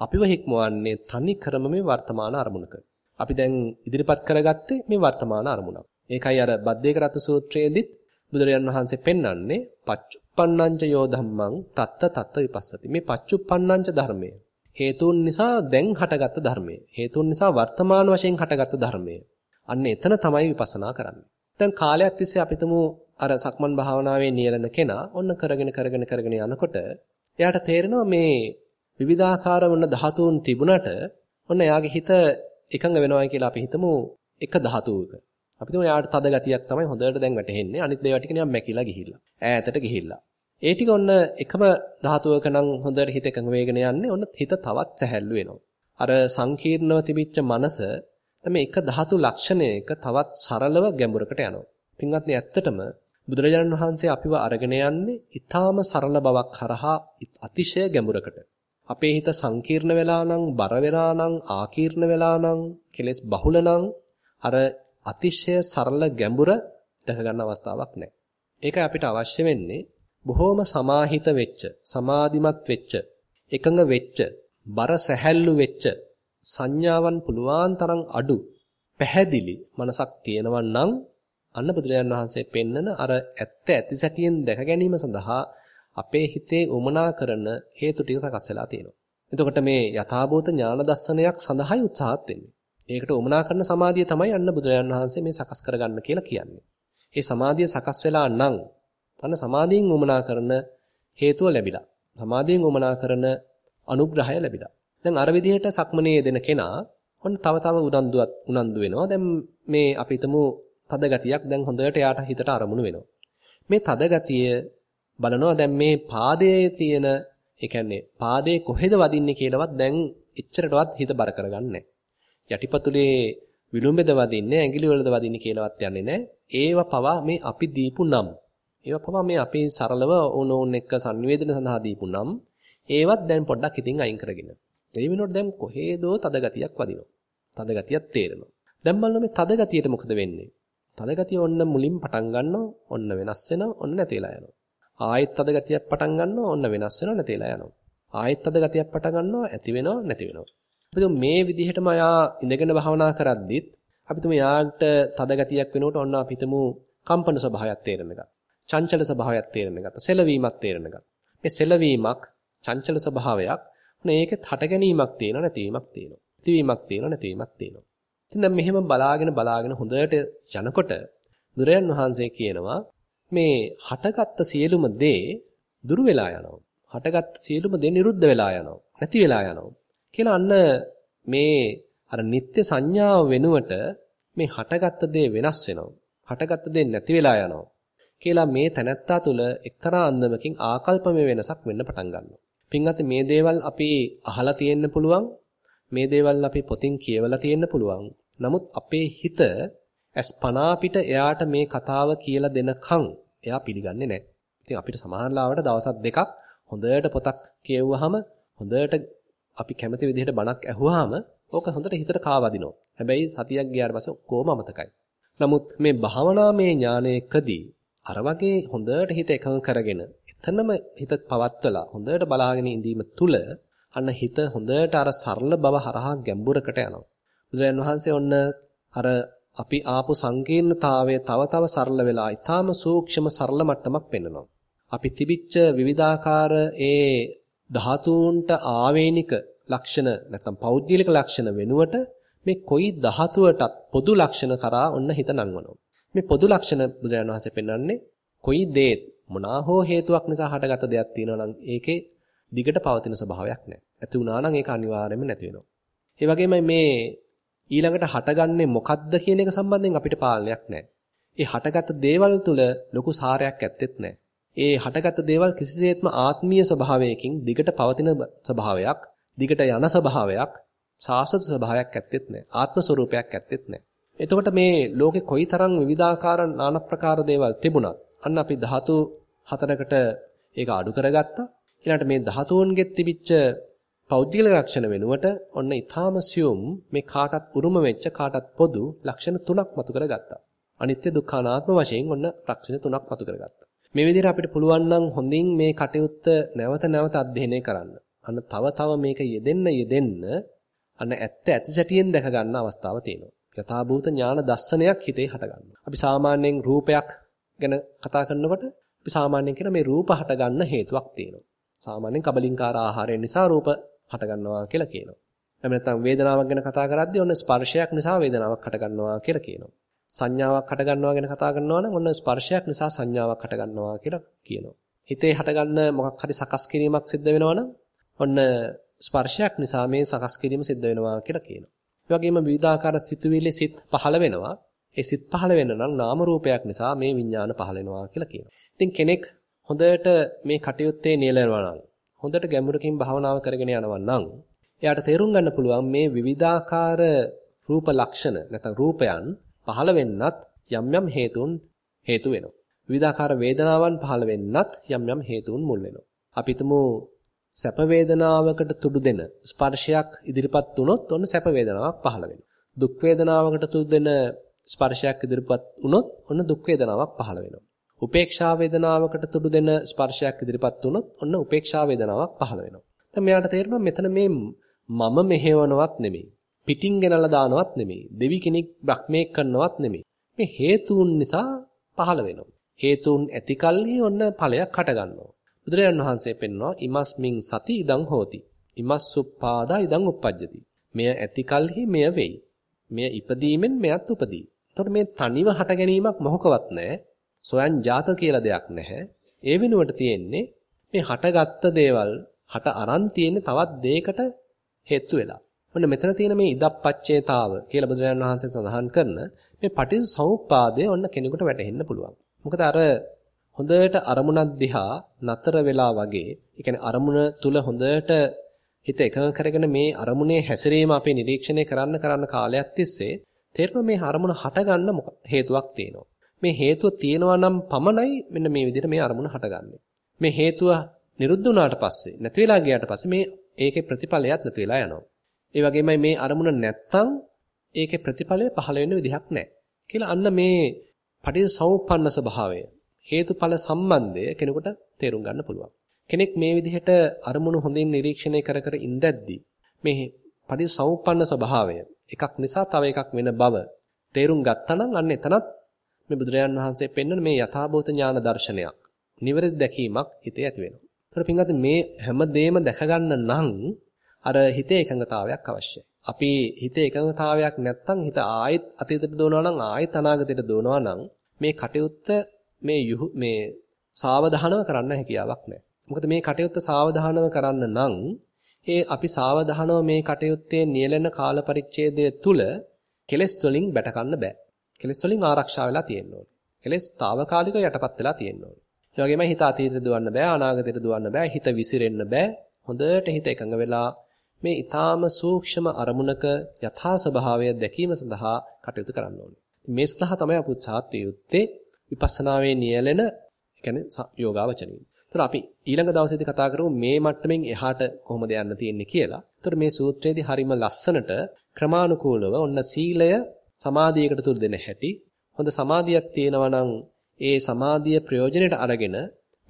අපිව හික්මවන්නේ තනි ක්‍රම මේ වර්තමාන අරමුණක. අපි දැන් ඉදිරිපත් කරගත්තේ මේ වර්තමාන අරමුණක්. ඒකයි අර බද්දේක රත සූත්‍රයේදීත් බුදුරජාණන් වහන්සේ පෙන්වන්නේ පච්චුප්පන්නංච යෝ ධම්මං තත්ත තත්ත විපස්සති. මේ පච්චුප්පන්නංච ධර්මය හේතුන් නිසා දැන් හටගත්ත ධර්මය. හේතුන් නිසා වර්තමාන වශයෙන් හටගත්ත ධර්මය. අන්න එතන තමයි විපස්සනා කරන්නේ. දැන් කාලයක් තිස්සේ අපිටම අර සක්මන් භාවනාවේ නියැලෙන කෙනා ඔන්න කරගෙන කරගෙන කරගෙන යනකොට එයාට තේරෙනවා මේ විවිධාකාර වුණ ධාතුන් තිබුණට ඔන්න එයාගේ හිත එකඟ වෙනවා කියලා අපි හිතමු එක ධාතුවක. අපි හිතමු එයාට තද ගතියක් තමයි හොඳට දැන් වැටහෙන්නේ. අනිත් ඒවා ටික නිකන් මැකිලා ගිහිල්ලා. ඈතට ගිහිල්ලා. ඒ ටික ඔන්න එකම ධාතුවක නම් හොඳට හිත එකඟ වේගෙන යන්නේ. ඔන්න හිත තවත් සැහැල්ලු වෙනවා. අර සංකීර්ණව තිබිච්ච මනස මේ එක ධාතු ලක්ෂණයක තවත් සරලව ගැඹුරකට යනවා. පින්වත්නි ඇත්තටම බුදුරජාණන් වහන්සේ අපිව අරගෙන යන්නේ ඊටාම සරල බවක් කරහා අතිශය ගැඹුරකට. අපේ හිත සංකීර්ණ වෙලා නම්, බර වෙලා නම්, ආකීර්ණ වෙලා නම්, කෙලෙස් බහුල නම් අර අතිශය සරල ගැඹුර දැක ගන්න අවස්ථාවක් නැහැ. ඒකයි අපිට අවශ්‍ය වෙන්නේ බොහොම සමාහිත වෙච්ච, සමාධිමත් වෙච්ච, එකඟ වෙච්ච, බර සැහැල්ලු වෙච්ච සංඥාවන් පුළුවන් තරම් අඩු පැහැදිලි මනසක් තියෙනවා නම් අන්න බුදුරජාන් වහන්සේ පෙන්නන අර ඇත්ත ඇති සැටියෙන් දැක ගැනීම සඳහා අපේ හිතේ උමනා කරන හේතු ටික සකස් වෙලා තියෙනවා. එතකොට මේ යථාභූත ඥාන දර්ශනයක් සඳහායි උත්සාහත් වෙන්නේ. ඒකට උමනා කරන සමාධිය තමයි අන්න බුදුරජාන් වහන්සේ මේ සකස් කරගන්න කියලා කියන්නේ. ඒ සමාධිය සකස් වෙලා නම් අන්න සමාධියෙන් උමනා කරන හේතුව ලැබිලා. සමාධියෙන් උමනා කරන අනුග්‍රහය ලැබිලා. දැන් අර විදිහට සක්මනේ දෙන කෙනා ඔන්න තව තව උනන්දුවත් උනන්දු වෙනවා. දැන් මේ අපි හිතමු තද ගතියක් දැන් හොඳට යාට හිතට අරමුණු වෙනවා. මේ තද ගතිය බලනවා දැන් මේ පාදයේ තියෙන ඒ කියන්නේ පාදයේ කොහෙද වදින්නේ කියලාවත් දැන් එච්චරටවත් හිත බර කරගන්නේ යටිපතුලේ විලුඹෙද වදින්නේ ඇඟිලි වලද වදින්නේ කියලාවත් යන්නේ නැහැ. ඒව පවා මේ අපි දීපු නම්. ඒව පවා මේ අපි සරලව ඕන ඕන එක්ක sannivedana සඳහා දීපු නම්. ඒවත් දැන් පොඩ්ඩක් හිතින් අයින් කරගෙන. ඒ වෙනකොට දැන් කොහේදෝ තද ගතියක් වදිනවා. තද ගතියක් තේරෙනවා. දැන් බලන්න මේ තද ගතියට මොකද වෙන්නේ? තද ගතිය ඔන්න මුලින් පටන් ගන්නවා, ඔන්න වෙනස් වෙනවා, ඔන්න නැතිලා යනවා. ආයෙත් තද ගතියක් පටන් ගන්නවා, ඔන්න වෙනස් වෙනවා, නැතිලා යනවා. ආයෙත් තද ගතියක් පටන් ගන්නවා, ඇති වෙනවා, නැති වෙනවා. අපි මේ විදිහටම යා ඉඳගෙන භාවනා කරද්දිත් අපි තුමු යාට තද ගතියක් වෙනකොට ඔන්න අපි තුමු කම්පන ස්වභාවයක් තේරෙන එක. චංචල ස්වභාවයක් තේරෙන එක. සෙලවීමක් තේරෙන එක. මේ සෙලවීමක් චංචල ස්වභාවයක් ඒකෙත් හට ගැනීමක් තියෙනවා නැතිවීමක් තියෙනවා. ඇතිවීමක් තියෙනවා නැතිවීමක් තියෙනවා. ඉතින් දැන් මෙහෙම බලාගෙන බලාගෙන හොඳට යනකොට බුදුරයන් වහන්සේ කියනවා මේ හටගත්ත සියලුම දේ දුරු වෙලා යනවා. හටගත්ත සියලුම දේ නිරුද්ධ වෙලා යනවා. නැති වෙලා යනවා. කියලා අන්න මේ අර නিত্য සංඥාව වෙනුවට මේ හටගත්ත දේ වෙනස් වෙනවා. හටගත්ත දේ නැති වෙලා යනවා. කියලා මේ තැනැත්තා තුල එක්තරා අන්දමකින් ආකල්පමය වෙනසක් වෙන්න පටන් ගන්නවා. පින්වත් මේ දේවල් අපි අහලා තියෙන්න පුළුවන්. මේ දේවල් අපි පොතින් කියවලා තියෙන්න පුළුවන්. නමුත් අපේ හිත ඇස්පනා පිට එයාට මේ කතාව කියලා දෙනකන් එයා පිළිගන්නේ නැහැ. ඉතින් අපිට සමහරලාවට දවසක් දෙකක් හොඳට පොතක් කියවුවාම හොඳට අපි කැමති විදිහට බණක් ඇහුවාම ඕක හොඳට හිතට කාවදිනවා. හැබැයි සතියක් ගියාට පස්සේ ඔක්කොම අමතකයි. නමුත් මේ භාවනාමය ඥානයකදී අර වගේ හොඳට හිත එකඟ කරගෙන එතනම හිත පවත්වලා හොඳට බලාගෙන ඉඳීම තුල අන්න හිත හොඳට අර සරල බව හරහා ගැඹුරකට යනවා. බුදුරජාන් වහන්සේ ඔන්න අර අපි ආපු සංකීර්ණතාවය තව තව සරල වෙලා ඊටාම සූක්ෂම සරල මට්ටමක් පෙන්වනවා. අපි තිබිච්ච විවිධාකාර ඒ ධාතුන්ට ආවේනික ලක්ෂණ නැත්නම් පෞද්ගලික ලක්ෂණ වෙනුවට මේ කොයි ධාතුවටත් පොදු ලක්ෂණ කරා ඔන්න හිත නංවනවා. මේ පොදු ලක්ෂණ බුදුරජාණන් වහන්සේ පෙන්වන්නේ කොයි දේත් මොනා හෝ හේතුවක් නිසා හටගත දෙයක් තියෙනවා නම් ඒකේ දිගට පවතින ස්වභාවයක් නැහැ. ඇති වුණා නම් ඒක අනිවාර්යයෙන්ම නැති වෙනවා. ඒ වගේමයි මේ ඊළඟට හටගන්නේ මොකද්ද කියන එක සම්බන්ධයෙන් අපිට පාලනයක් නැහැ. ඒ හටගත් දේවල් තුල ලොකු සාරයක් ඇත්තෙත් නැහැ. ඒ හටගත් දේවල් කිසිසේත්ම ආත්මීය ස්වභාවයකින් දිගට පවතින ස්වභාවයක්, දිගට යන ස්වභාවයක් සාසත ස්වභාවයක් ඇත්තෙත් නැහැ. ආත්ම ස්වરૂපයක් ඇත්තෙත් නැහැ. එතකොට මේ ලෝකේ කොයිතරම් විවිධාකාර নানা ප්‍රකාර දේවල් තිබුණත් අන්න අපි ධාතු හතරකට ඒක අඩු කරගත්තා. ඊළඟට මේ ධාතුන්ගෙ තිබිච්ච පෞද්ගල ලක්ෂණ වෙනුවට ඔන්න ඊ타ම සියුම් මේ කාටත් උරුම වෙච්ච කාටත් පොදු ලක්ෂණ තුනක් මතු කරගත්තා. අනිත්‍ය දුක්ඛ අනාත්ම වශයෙන් ඔන්න ලක්ෂණ තුනක් මතු කරගත්තා. මේ විදිහට අපිට පුළුවන් නම් හොඳින් මේ කටයුත්ත නැවත නැවත අධ්‍යයනය කරන්න. අන්න තව තව මේක යෙදෙන්න යෙදෙන්න අන්න ඇත්ත ඇති සැටියෙන් දැක ගන්න අවස්ථාව තියෙනවා. යථාභූත ඥාන දර්ශනයක් හිතේ හටගන්නවා. අපි සාමාන්‍යයෙන් රූපයක් ගැන කතා කරනකොට අපි සාමාන්‍යයෙන් කියන මේ රූප හටගන්න හේතුවක් තියෙනවා. සාමාන්‍යයෙන් කබලින්කාර ආහාරය නිසා රූප හටගන්නවා කියලා කියනවා. එහෙම නැත්නම් වේදනාවක් ගැන කතා කරද්දී ඔන්න ස්පර්ශයක් නිසා වේදනාවක් හටගන්නවා කියලා කියනවා. සංඥාවක් හටගන්නවා ගැන කතා කරනවා නම් ඔන්න ස්පර්ශයක් නිසා සංඥාවක් හටගන්නවා කියලා කියනවා. හිතේ හටගන්න මොකක් හරි සකස් කිරීමක් සිද්ධ වෙනවා නම් ඔන්න ස්පර්ශයක් නිසා මේ සකස් කිරීම සිද්ධ වෙනවා කියලා කියනවා. ඒ වගේම විවිධාකාර සිතුවිලි සිත් පහළ වෙනවා. ඒ සිත් පහළ වෙන නම් නාම රූපයක් නිසා මේ විඥාන පහළ වෙනවා කියලා කියනවා. ඉතින් කෙනෙක් හොඳට මේ කටයුත්තේ නියැලෙනවා නම් හොඳට ගැඹුරකින් භාවනාව කරගෙන යනවා නම් එයාට තේරුම් ගන්න පුළුවන් මේ විවිධාකාර රූප ලක්ෂණ නැත්නම් රූපයන් පහළ වෙන්නත් යම් යම් හේතුන් හේතු වෙනවා. විවිධාකාර වේදනාවන් පහළ වෙන්නත් යම් යම් හේතුන් මුල් වෙනවා. අපි සැප වේදනාවකට තුඩු දෙන ස්පර්ශයක් ඉදිරිපත් වුණොත් ඔන්න සැප වේදනාවක් පහළ වෙනවා. දුක් වේදනාවකට තුඩු දෙන ස්පර්ශයක් ඉදිරිපත් වුණොත් ඔන්න දුක් වේදනාවක් පහළ වෙනවා. උපේක්ෂා වේදනාවකට තුඩු දෙන ස්පර්ශයක් ඉදිරිපත් වුණොත් ඔන්න උපේක්ෂා වේදනාවක් පහළ වෙනවා. දැන් මෙයාට තේරෙනවා මෙතන මේ මම මෙහෙවනවත් නෙමෙයි. පිටින් ගෙනල්ලා දානවත් නෙමෙයි. දෙවි කෙනෙක් බ්‍රහ්මයක් කරනවත් නෙමෙයි. මේ හේතුන් නිසා පහළ වෙනවා. හේතුන් ඇතිකල්හි ඔන්න ඵලයක් හට ගන්නවා. බුදුරජාණන් වහන්සේ පෙන්වනවා ඉමස්මින් සති ඉදං හෝති. ඉමස්සුප්පාදා ඉදං uppajjati. මෙය ඇතිකල්හි මෙය වෙයි. මෙය ඉපදීමෙන් මෙයත් උපදී. එතකොට මේ තනිව හට ගැනීමක් මොහොකවත් නැහැ. සොයන් ජාත කියලා දෙයක් නැහැ. ඒ වෙනුවට තියෙන්නේ මේ හටගත්ත දේවල් හට අරන් තියෙන තවත් දෙයකට හේතු වෙලා. ඔන්න මෙතන තියෙන මේ ඉදප්පච්චේතාව කියලා බුදුරජාණන් වහන්සේ සඳහන් කරන මේ පටිච්චසමුප්පාදය ඔන්න කෙනෙකුට වැටහෙන්න පුළුවන්. මොකද අර හොඳට අරමුණක් දිහා නතර වෙලා වගේ, ඒ කියන්නේ අරමුණ තුල හොඳට හිත එකඟ කරගෙන මේ අරමුණේ හැසිරීම අපේ නිරීක්ෂණය කරන්න කරන්න කාලයක් තිස්සේ තේරෙනවා මේ අරමුණ හටගන්න හේතුවක් තියෙනවා. මේ හේතුව තියෙනවා නම් පමණයි මෙන්න මේ විදිහට මේ අරමුණ හටගන්නේ. මේ හේතුව නිරුද්ධ වුණාට පස්සේ නැති වෙලා ගියාට පස්සේ මේ ඒකේ ප්‍රතිඵලයක් නැති වෙලා යනවා. ඒ වගේමයි මේ අරමුණ නැත්තම් ඒකේ ප්‍රතිඵලය පහළ වෙන්න විදිහක් නැහැ. කියලා අන්න මේ පටිච්චසමුප්පන්න ස්වභාවය හේතුඵල සම්බන්ධය කෙනෙකුට තේරුම් ගන්න පුළුවන්. කෙනෙක් මේ විදිහට අරමුණු හොඳින් නිරීක්ෂණය කර කර ඉඳද්දී මේ පටිච්චසමුප්පන්න ස්වභාවය එකක් නිසා තව එකක් වෙන බව තේරුම් ගත්තා නම් අන්න එතනත් මේ බුදුරජාන් වහන්සේ පෙන්වන මේ යථාභූත ඥාන දර්ශනයක් නිවැරදි දැකීමක් හිතේ ඇති වෙනවා. ඒතර පින්ගත් මේ හැම දෙයක්ම දැක ගන්න නම් අර හිතේ එකඟතාවයක් අවශ්‍යයි. අපි හිතේ එකඟතාවයක් නැත්නම් හිත ආයෙත් අතීතයට දුවනවා නම් ආයෙත් අනාගතයට දුවනවා නම් මේ කටයුත්ත මේ මේ සාවධානව කරන්න හැකියාවක් නැහැ. මොකද මේ කටයුත්ත සාවධානව කරන්න නම් ඒ අපි සාවධානව මේ කටයුත්තේ නියැලෙන කාල පරිච්ඡේදය තුල කෙලෙස් වලින් බැටකන්න බෑ. කෙලෙස් වලින් ආරක්ෂා වෙලා තියෙන්න ඕනේ. කෙලෙස් తాවකාලික යටපත් වෙලා තියෙන්න ඕනේ. ඒ වගේම හිත අතීතයට දුවන්න බෑ, අනාගතයට දුවන්න බෑ, හිත විසිරෙන්න බෑ. හොඳට හිත එකඟ වෙලා මේ ඊ타ම සූක්ෂම අරමුණක යථා ස්වභාවය දැකීම සඳහා කටයුතු කරන්න ඕනේ. මේ සඳහා තමයි අප උත්සාහත් යුත්තේ විපස්සනාවේ නියැලෙන කියන්නේ යෝගාවචනින්. ඒතර අපි ඊළඟ දවසේදී කතා කරමු මේ මට්ටමින් එහාට කොහොමද යන්න තියෙන්නේ කියලා. ඒතර මේ සූත්‍රයේදී හරිම ලස්සනට ක්‍රමානුකූලව ඔන්න සීලය සමාධියකට තුරු දෙන හැටි හොඳ සමාධියක් තියෙනවා නම් ඒ සමාධිය ප්‍රයෝජනෙට අරගෙන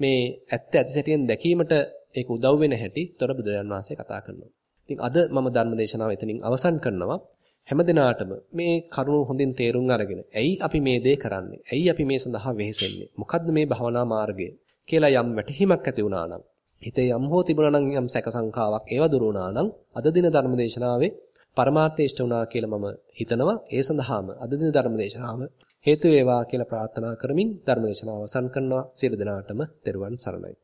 මේ ඇත්ත ඇති සැටියෙන් දැකීමට ඒක උදව් වෙන හැටි තොර බුදුරජාන් වහන්සේ කතා කරනවා. ඉතින් අද මම ධර්ම දේශනාව එතනින් අවසන් කරනවා. හැම දිනාටම මේ කරුණු හොඳින් තේරුම් අරගෙන ඇයි අපි මේ දේ කරන්නේ? ඇයි අපි මේ සඳහා වෙහෙසෙන්නේ? මොකද්ද මේ භවනා මාර්ගය? කියලා යම් වැටහීමක් ඇති වුණා නම් හිතේ යම් හෝ තිබුණා නම් යම් සැක සංකාවක් ඒව දුරු වුණා නම් අද දින ධර්ම දේශනාවේ පරමාර්ථය ඉෂ්ට වුණා කියලා මම හිතනවා. ඒ සඳහාම අද දින ධර්ම දේශනාව හේතු වේවා කියලා ප්‍රාර්ථනා කරමින් ධර්ම දේශනාව අවසන් කරනවා. සියලු දෙනාටම තෙරුවන් සරණයි.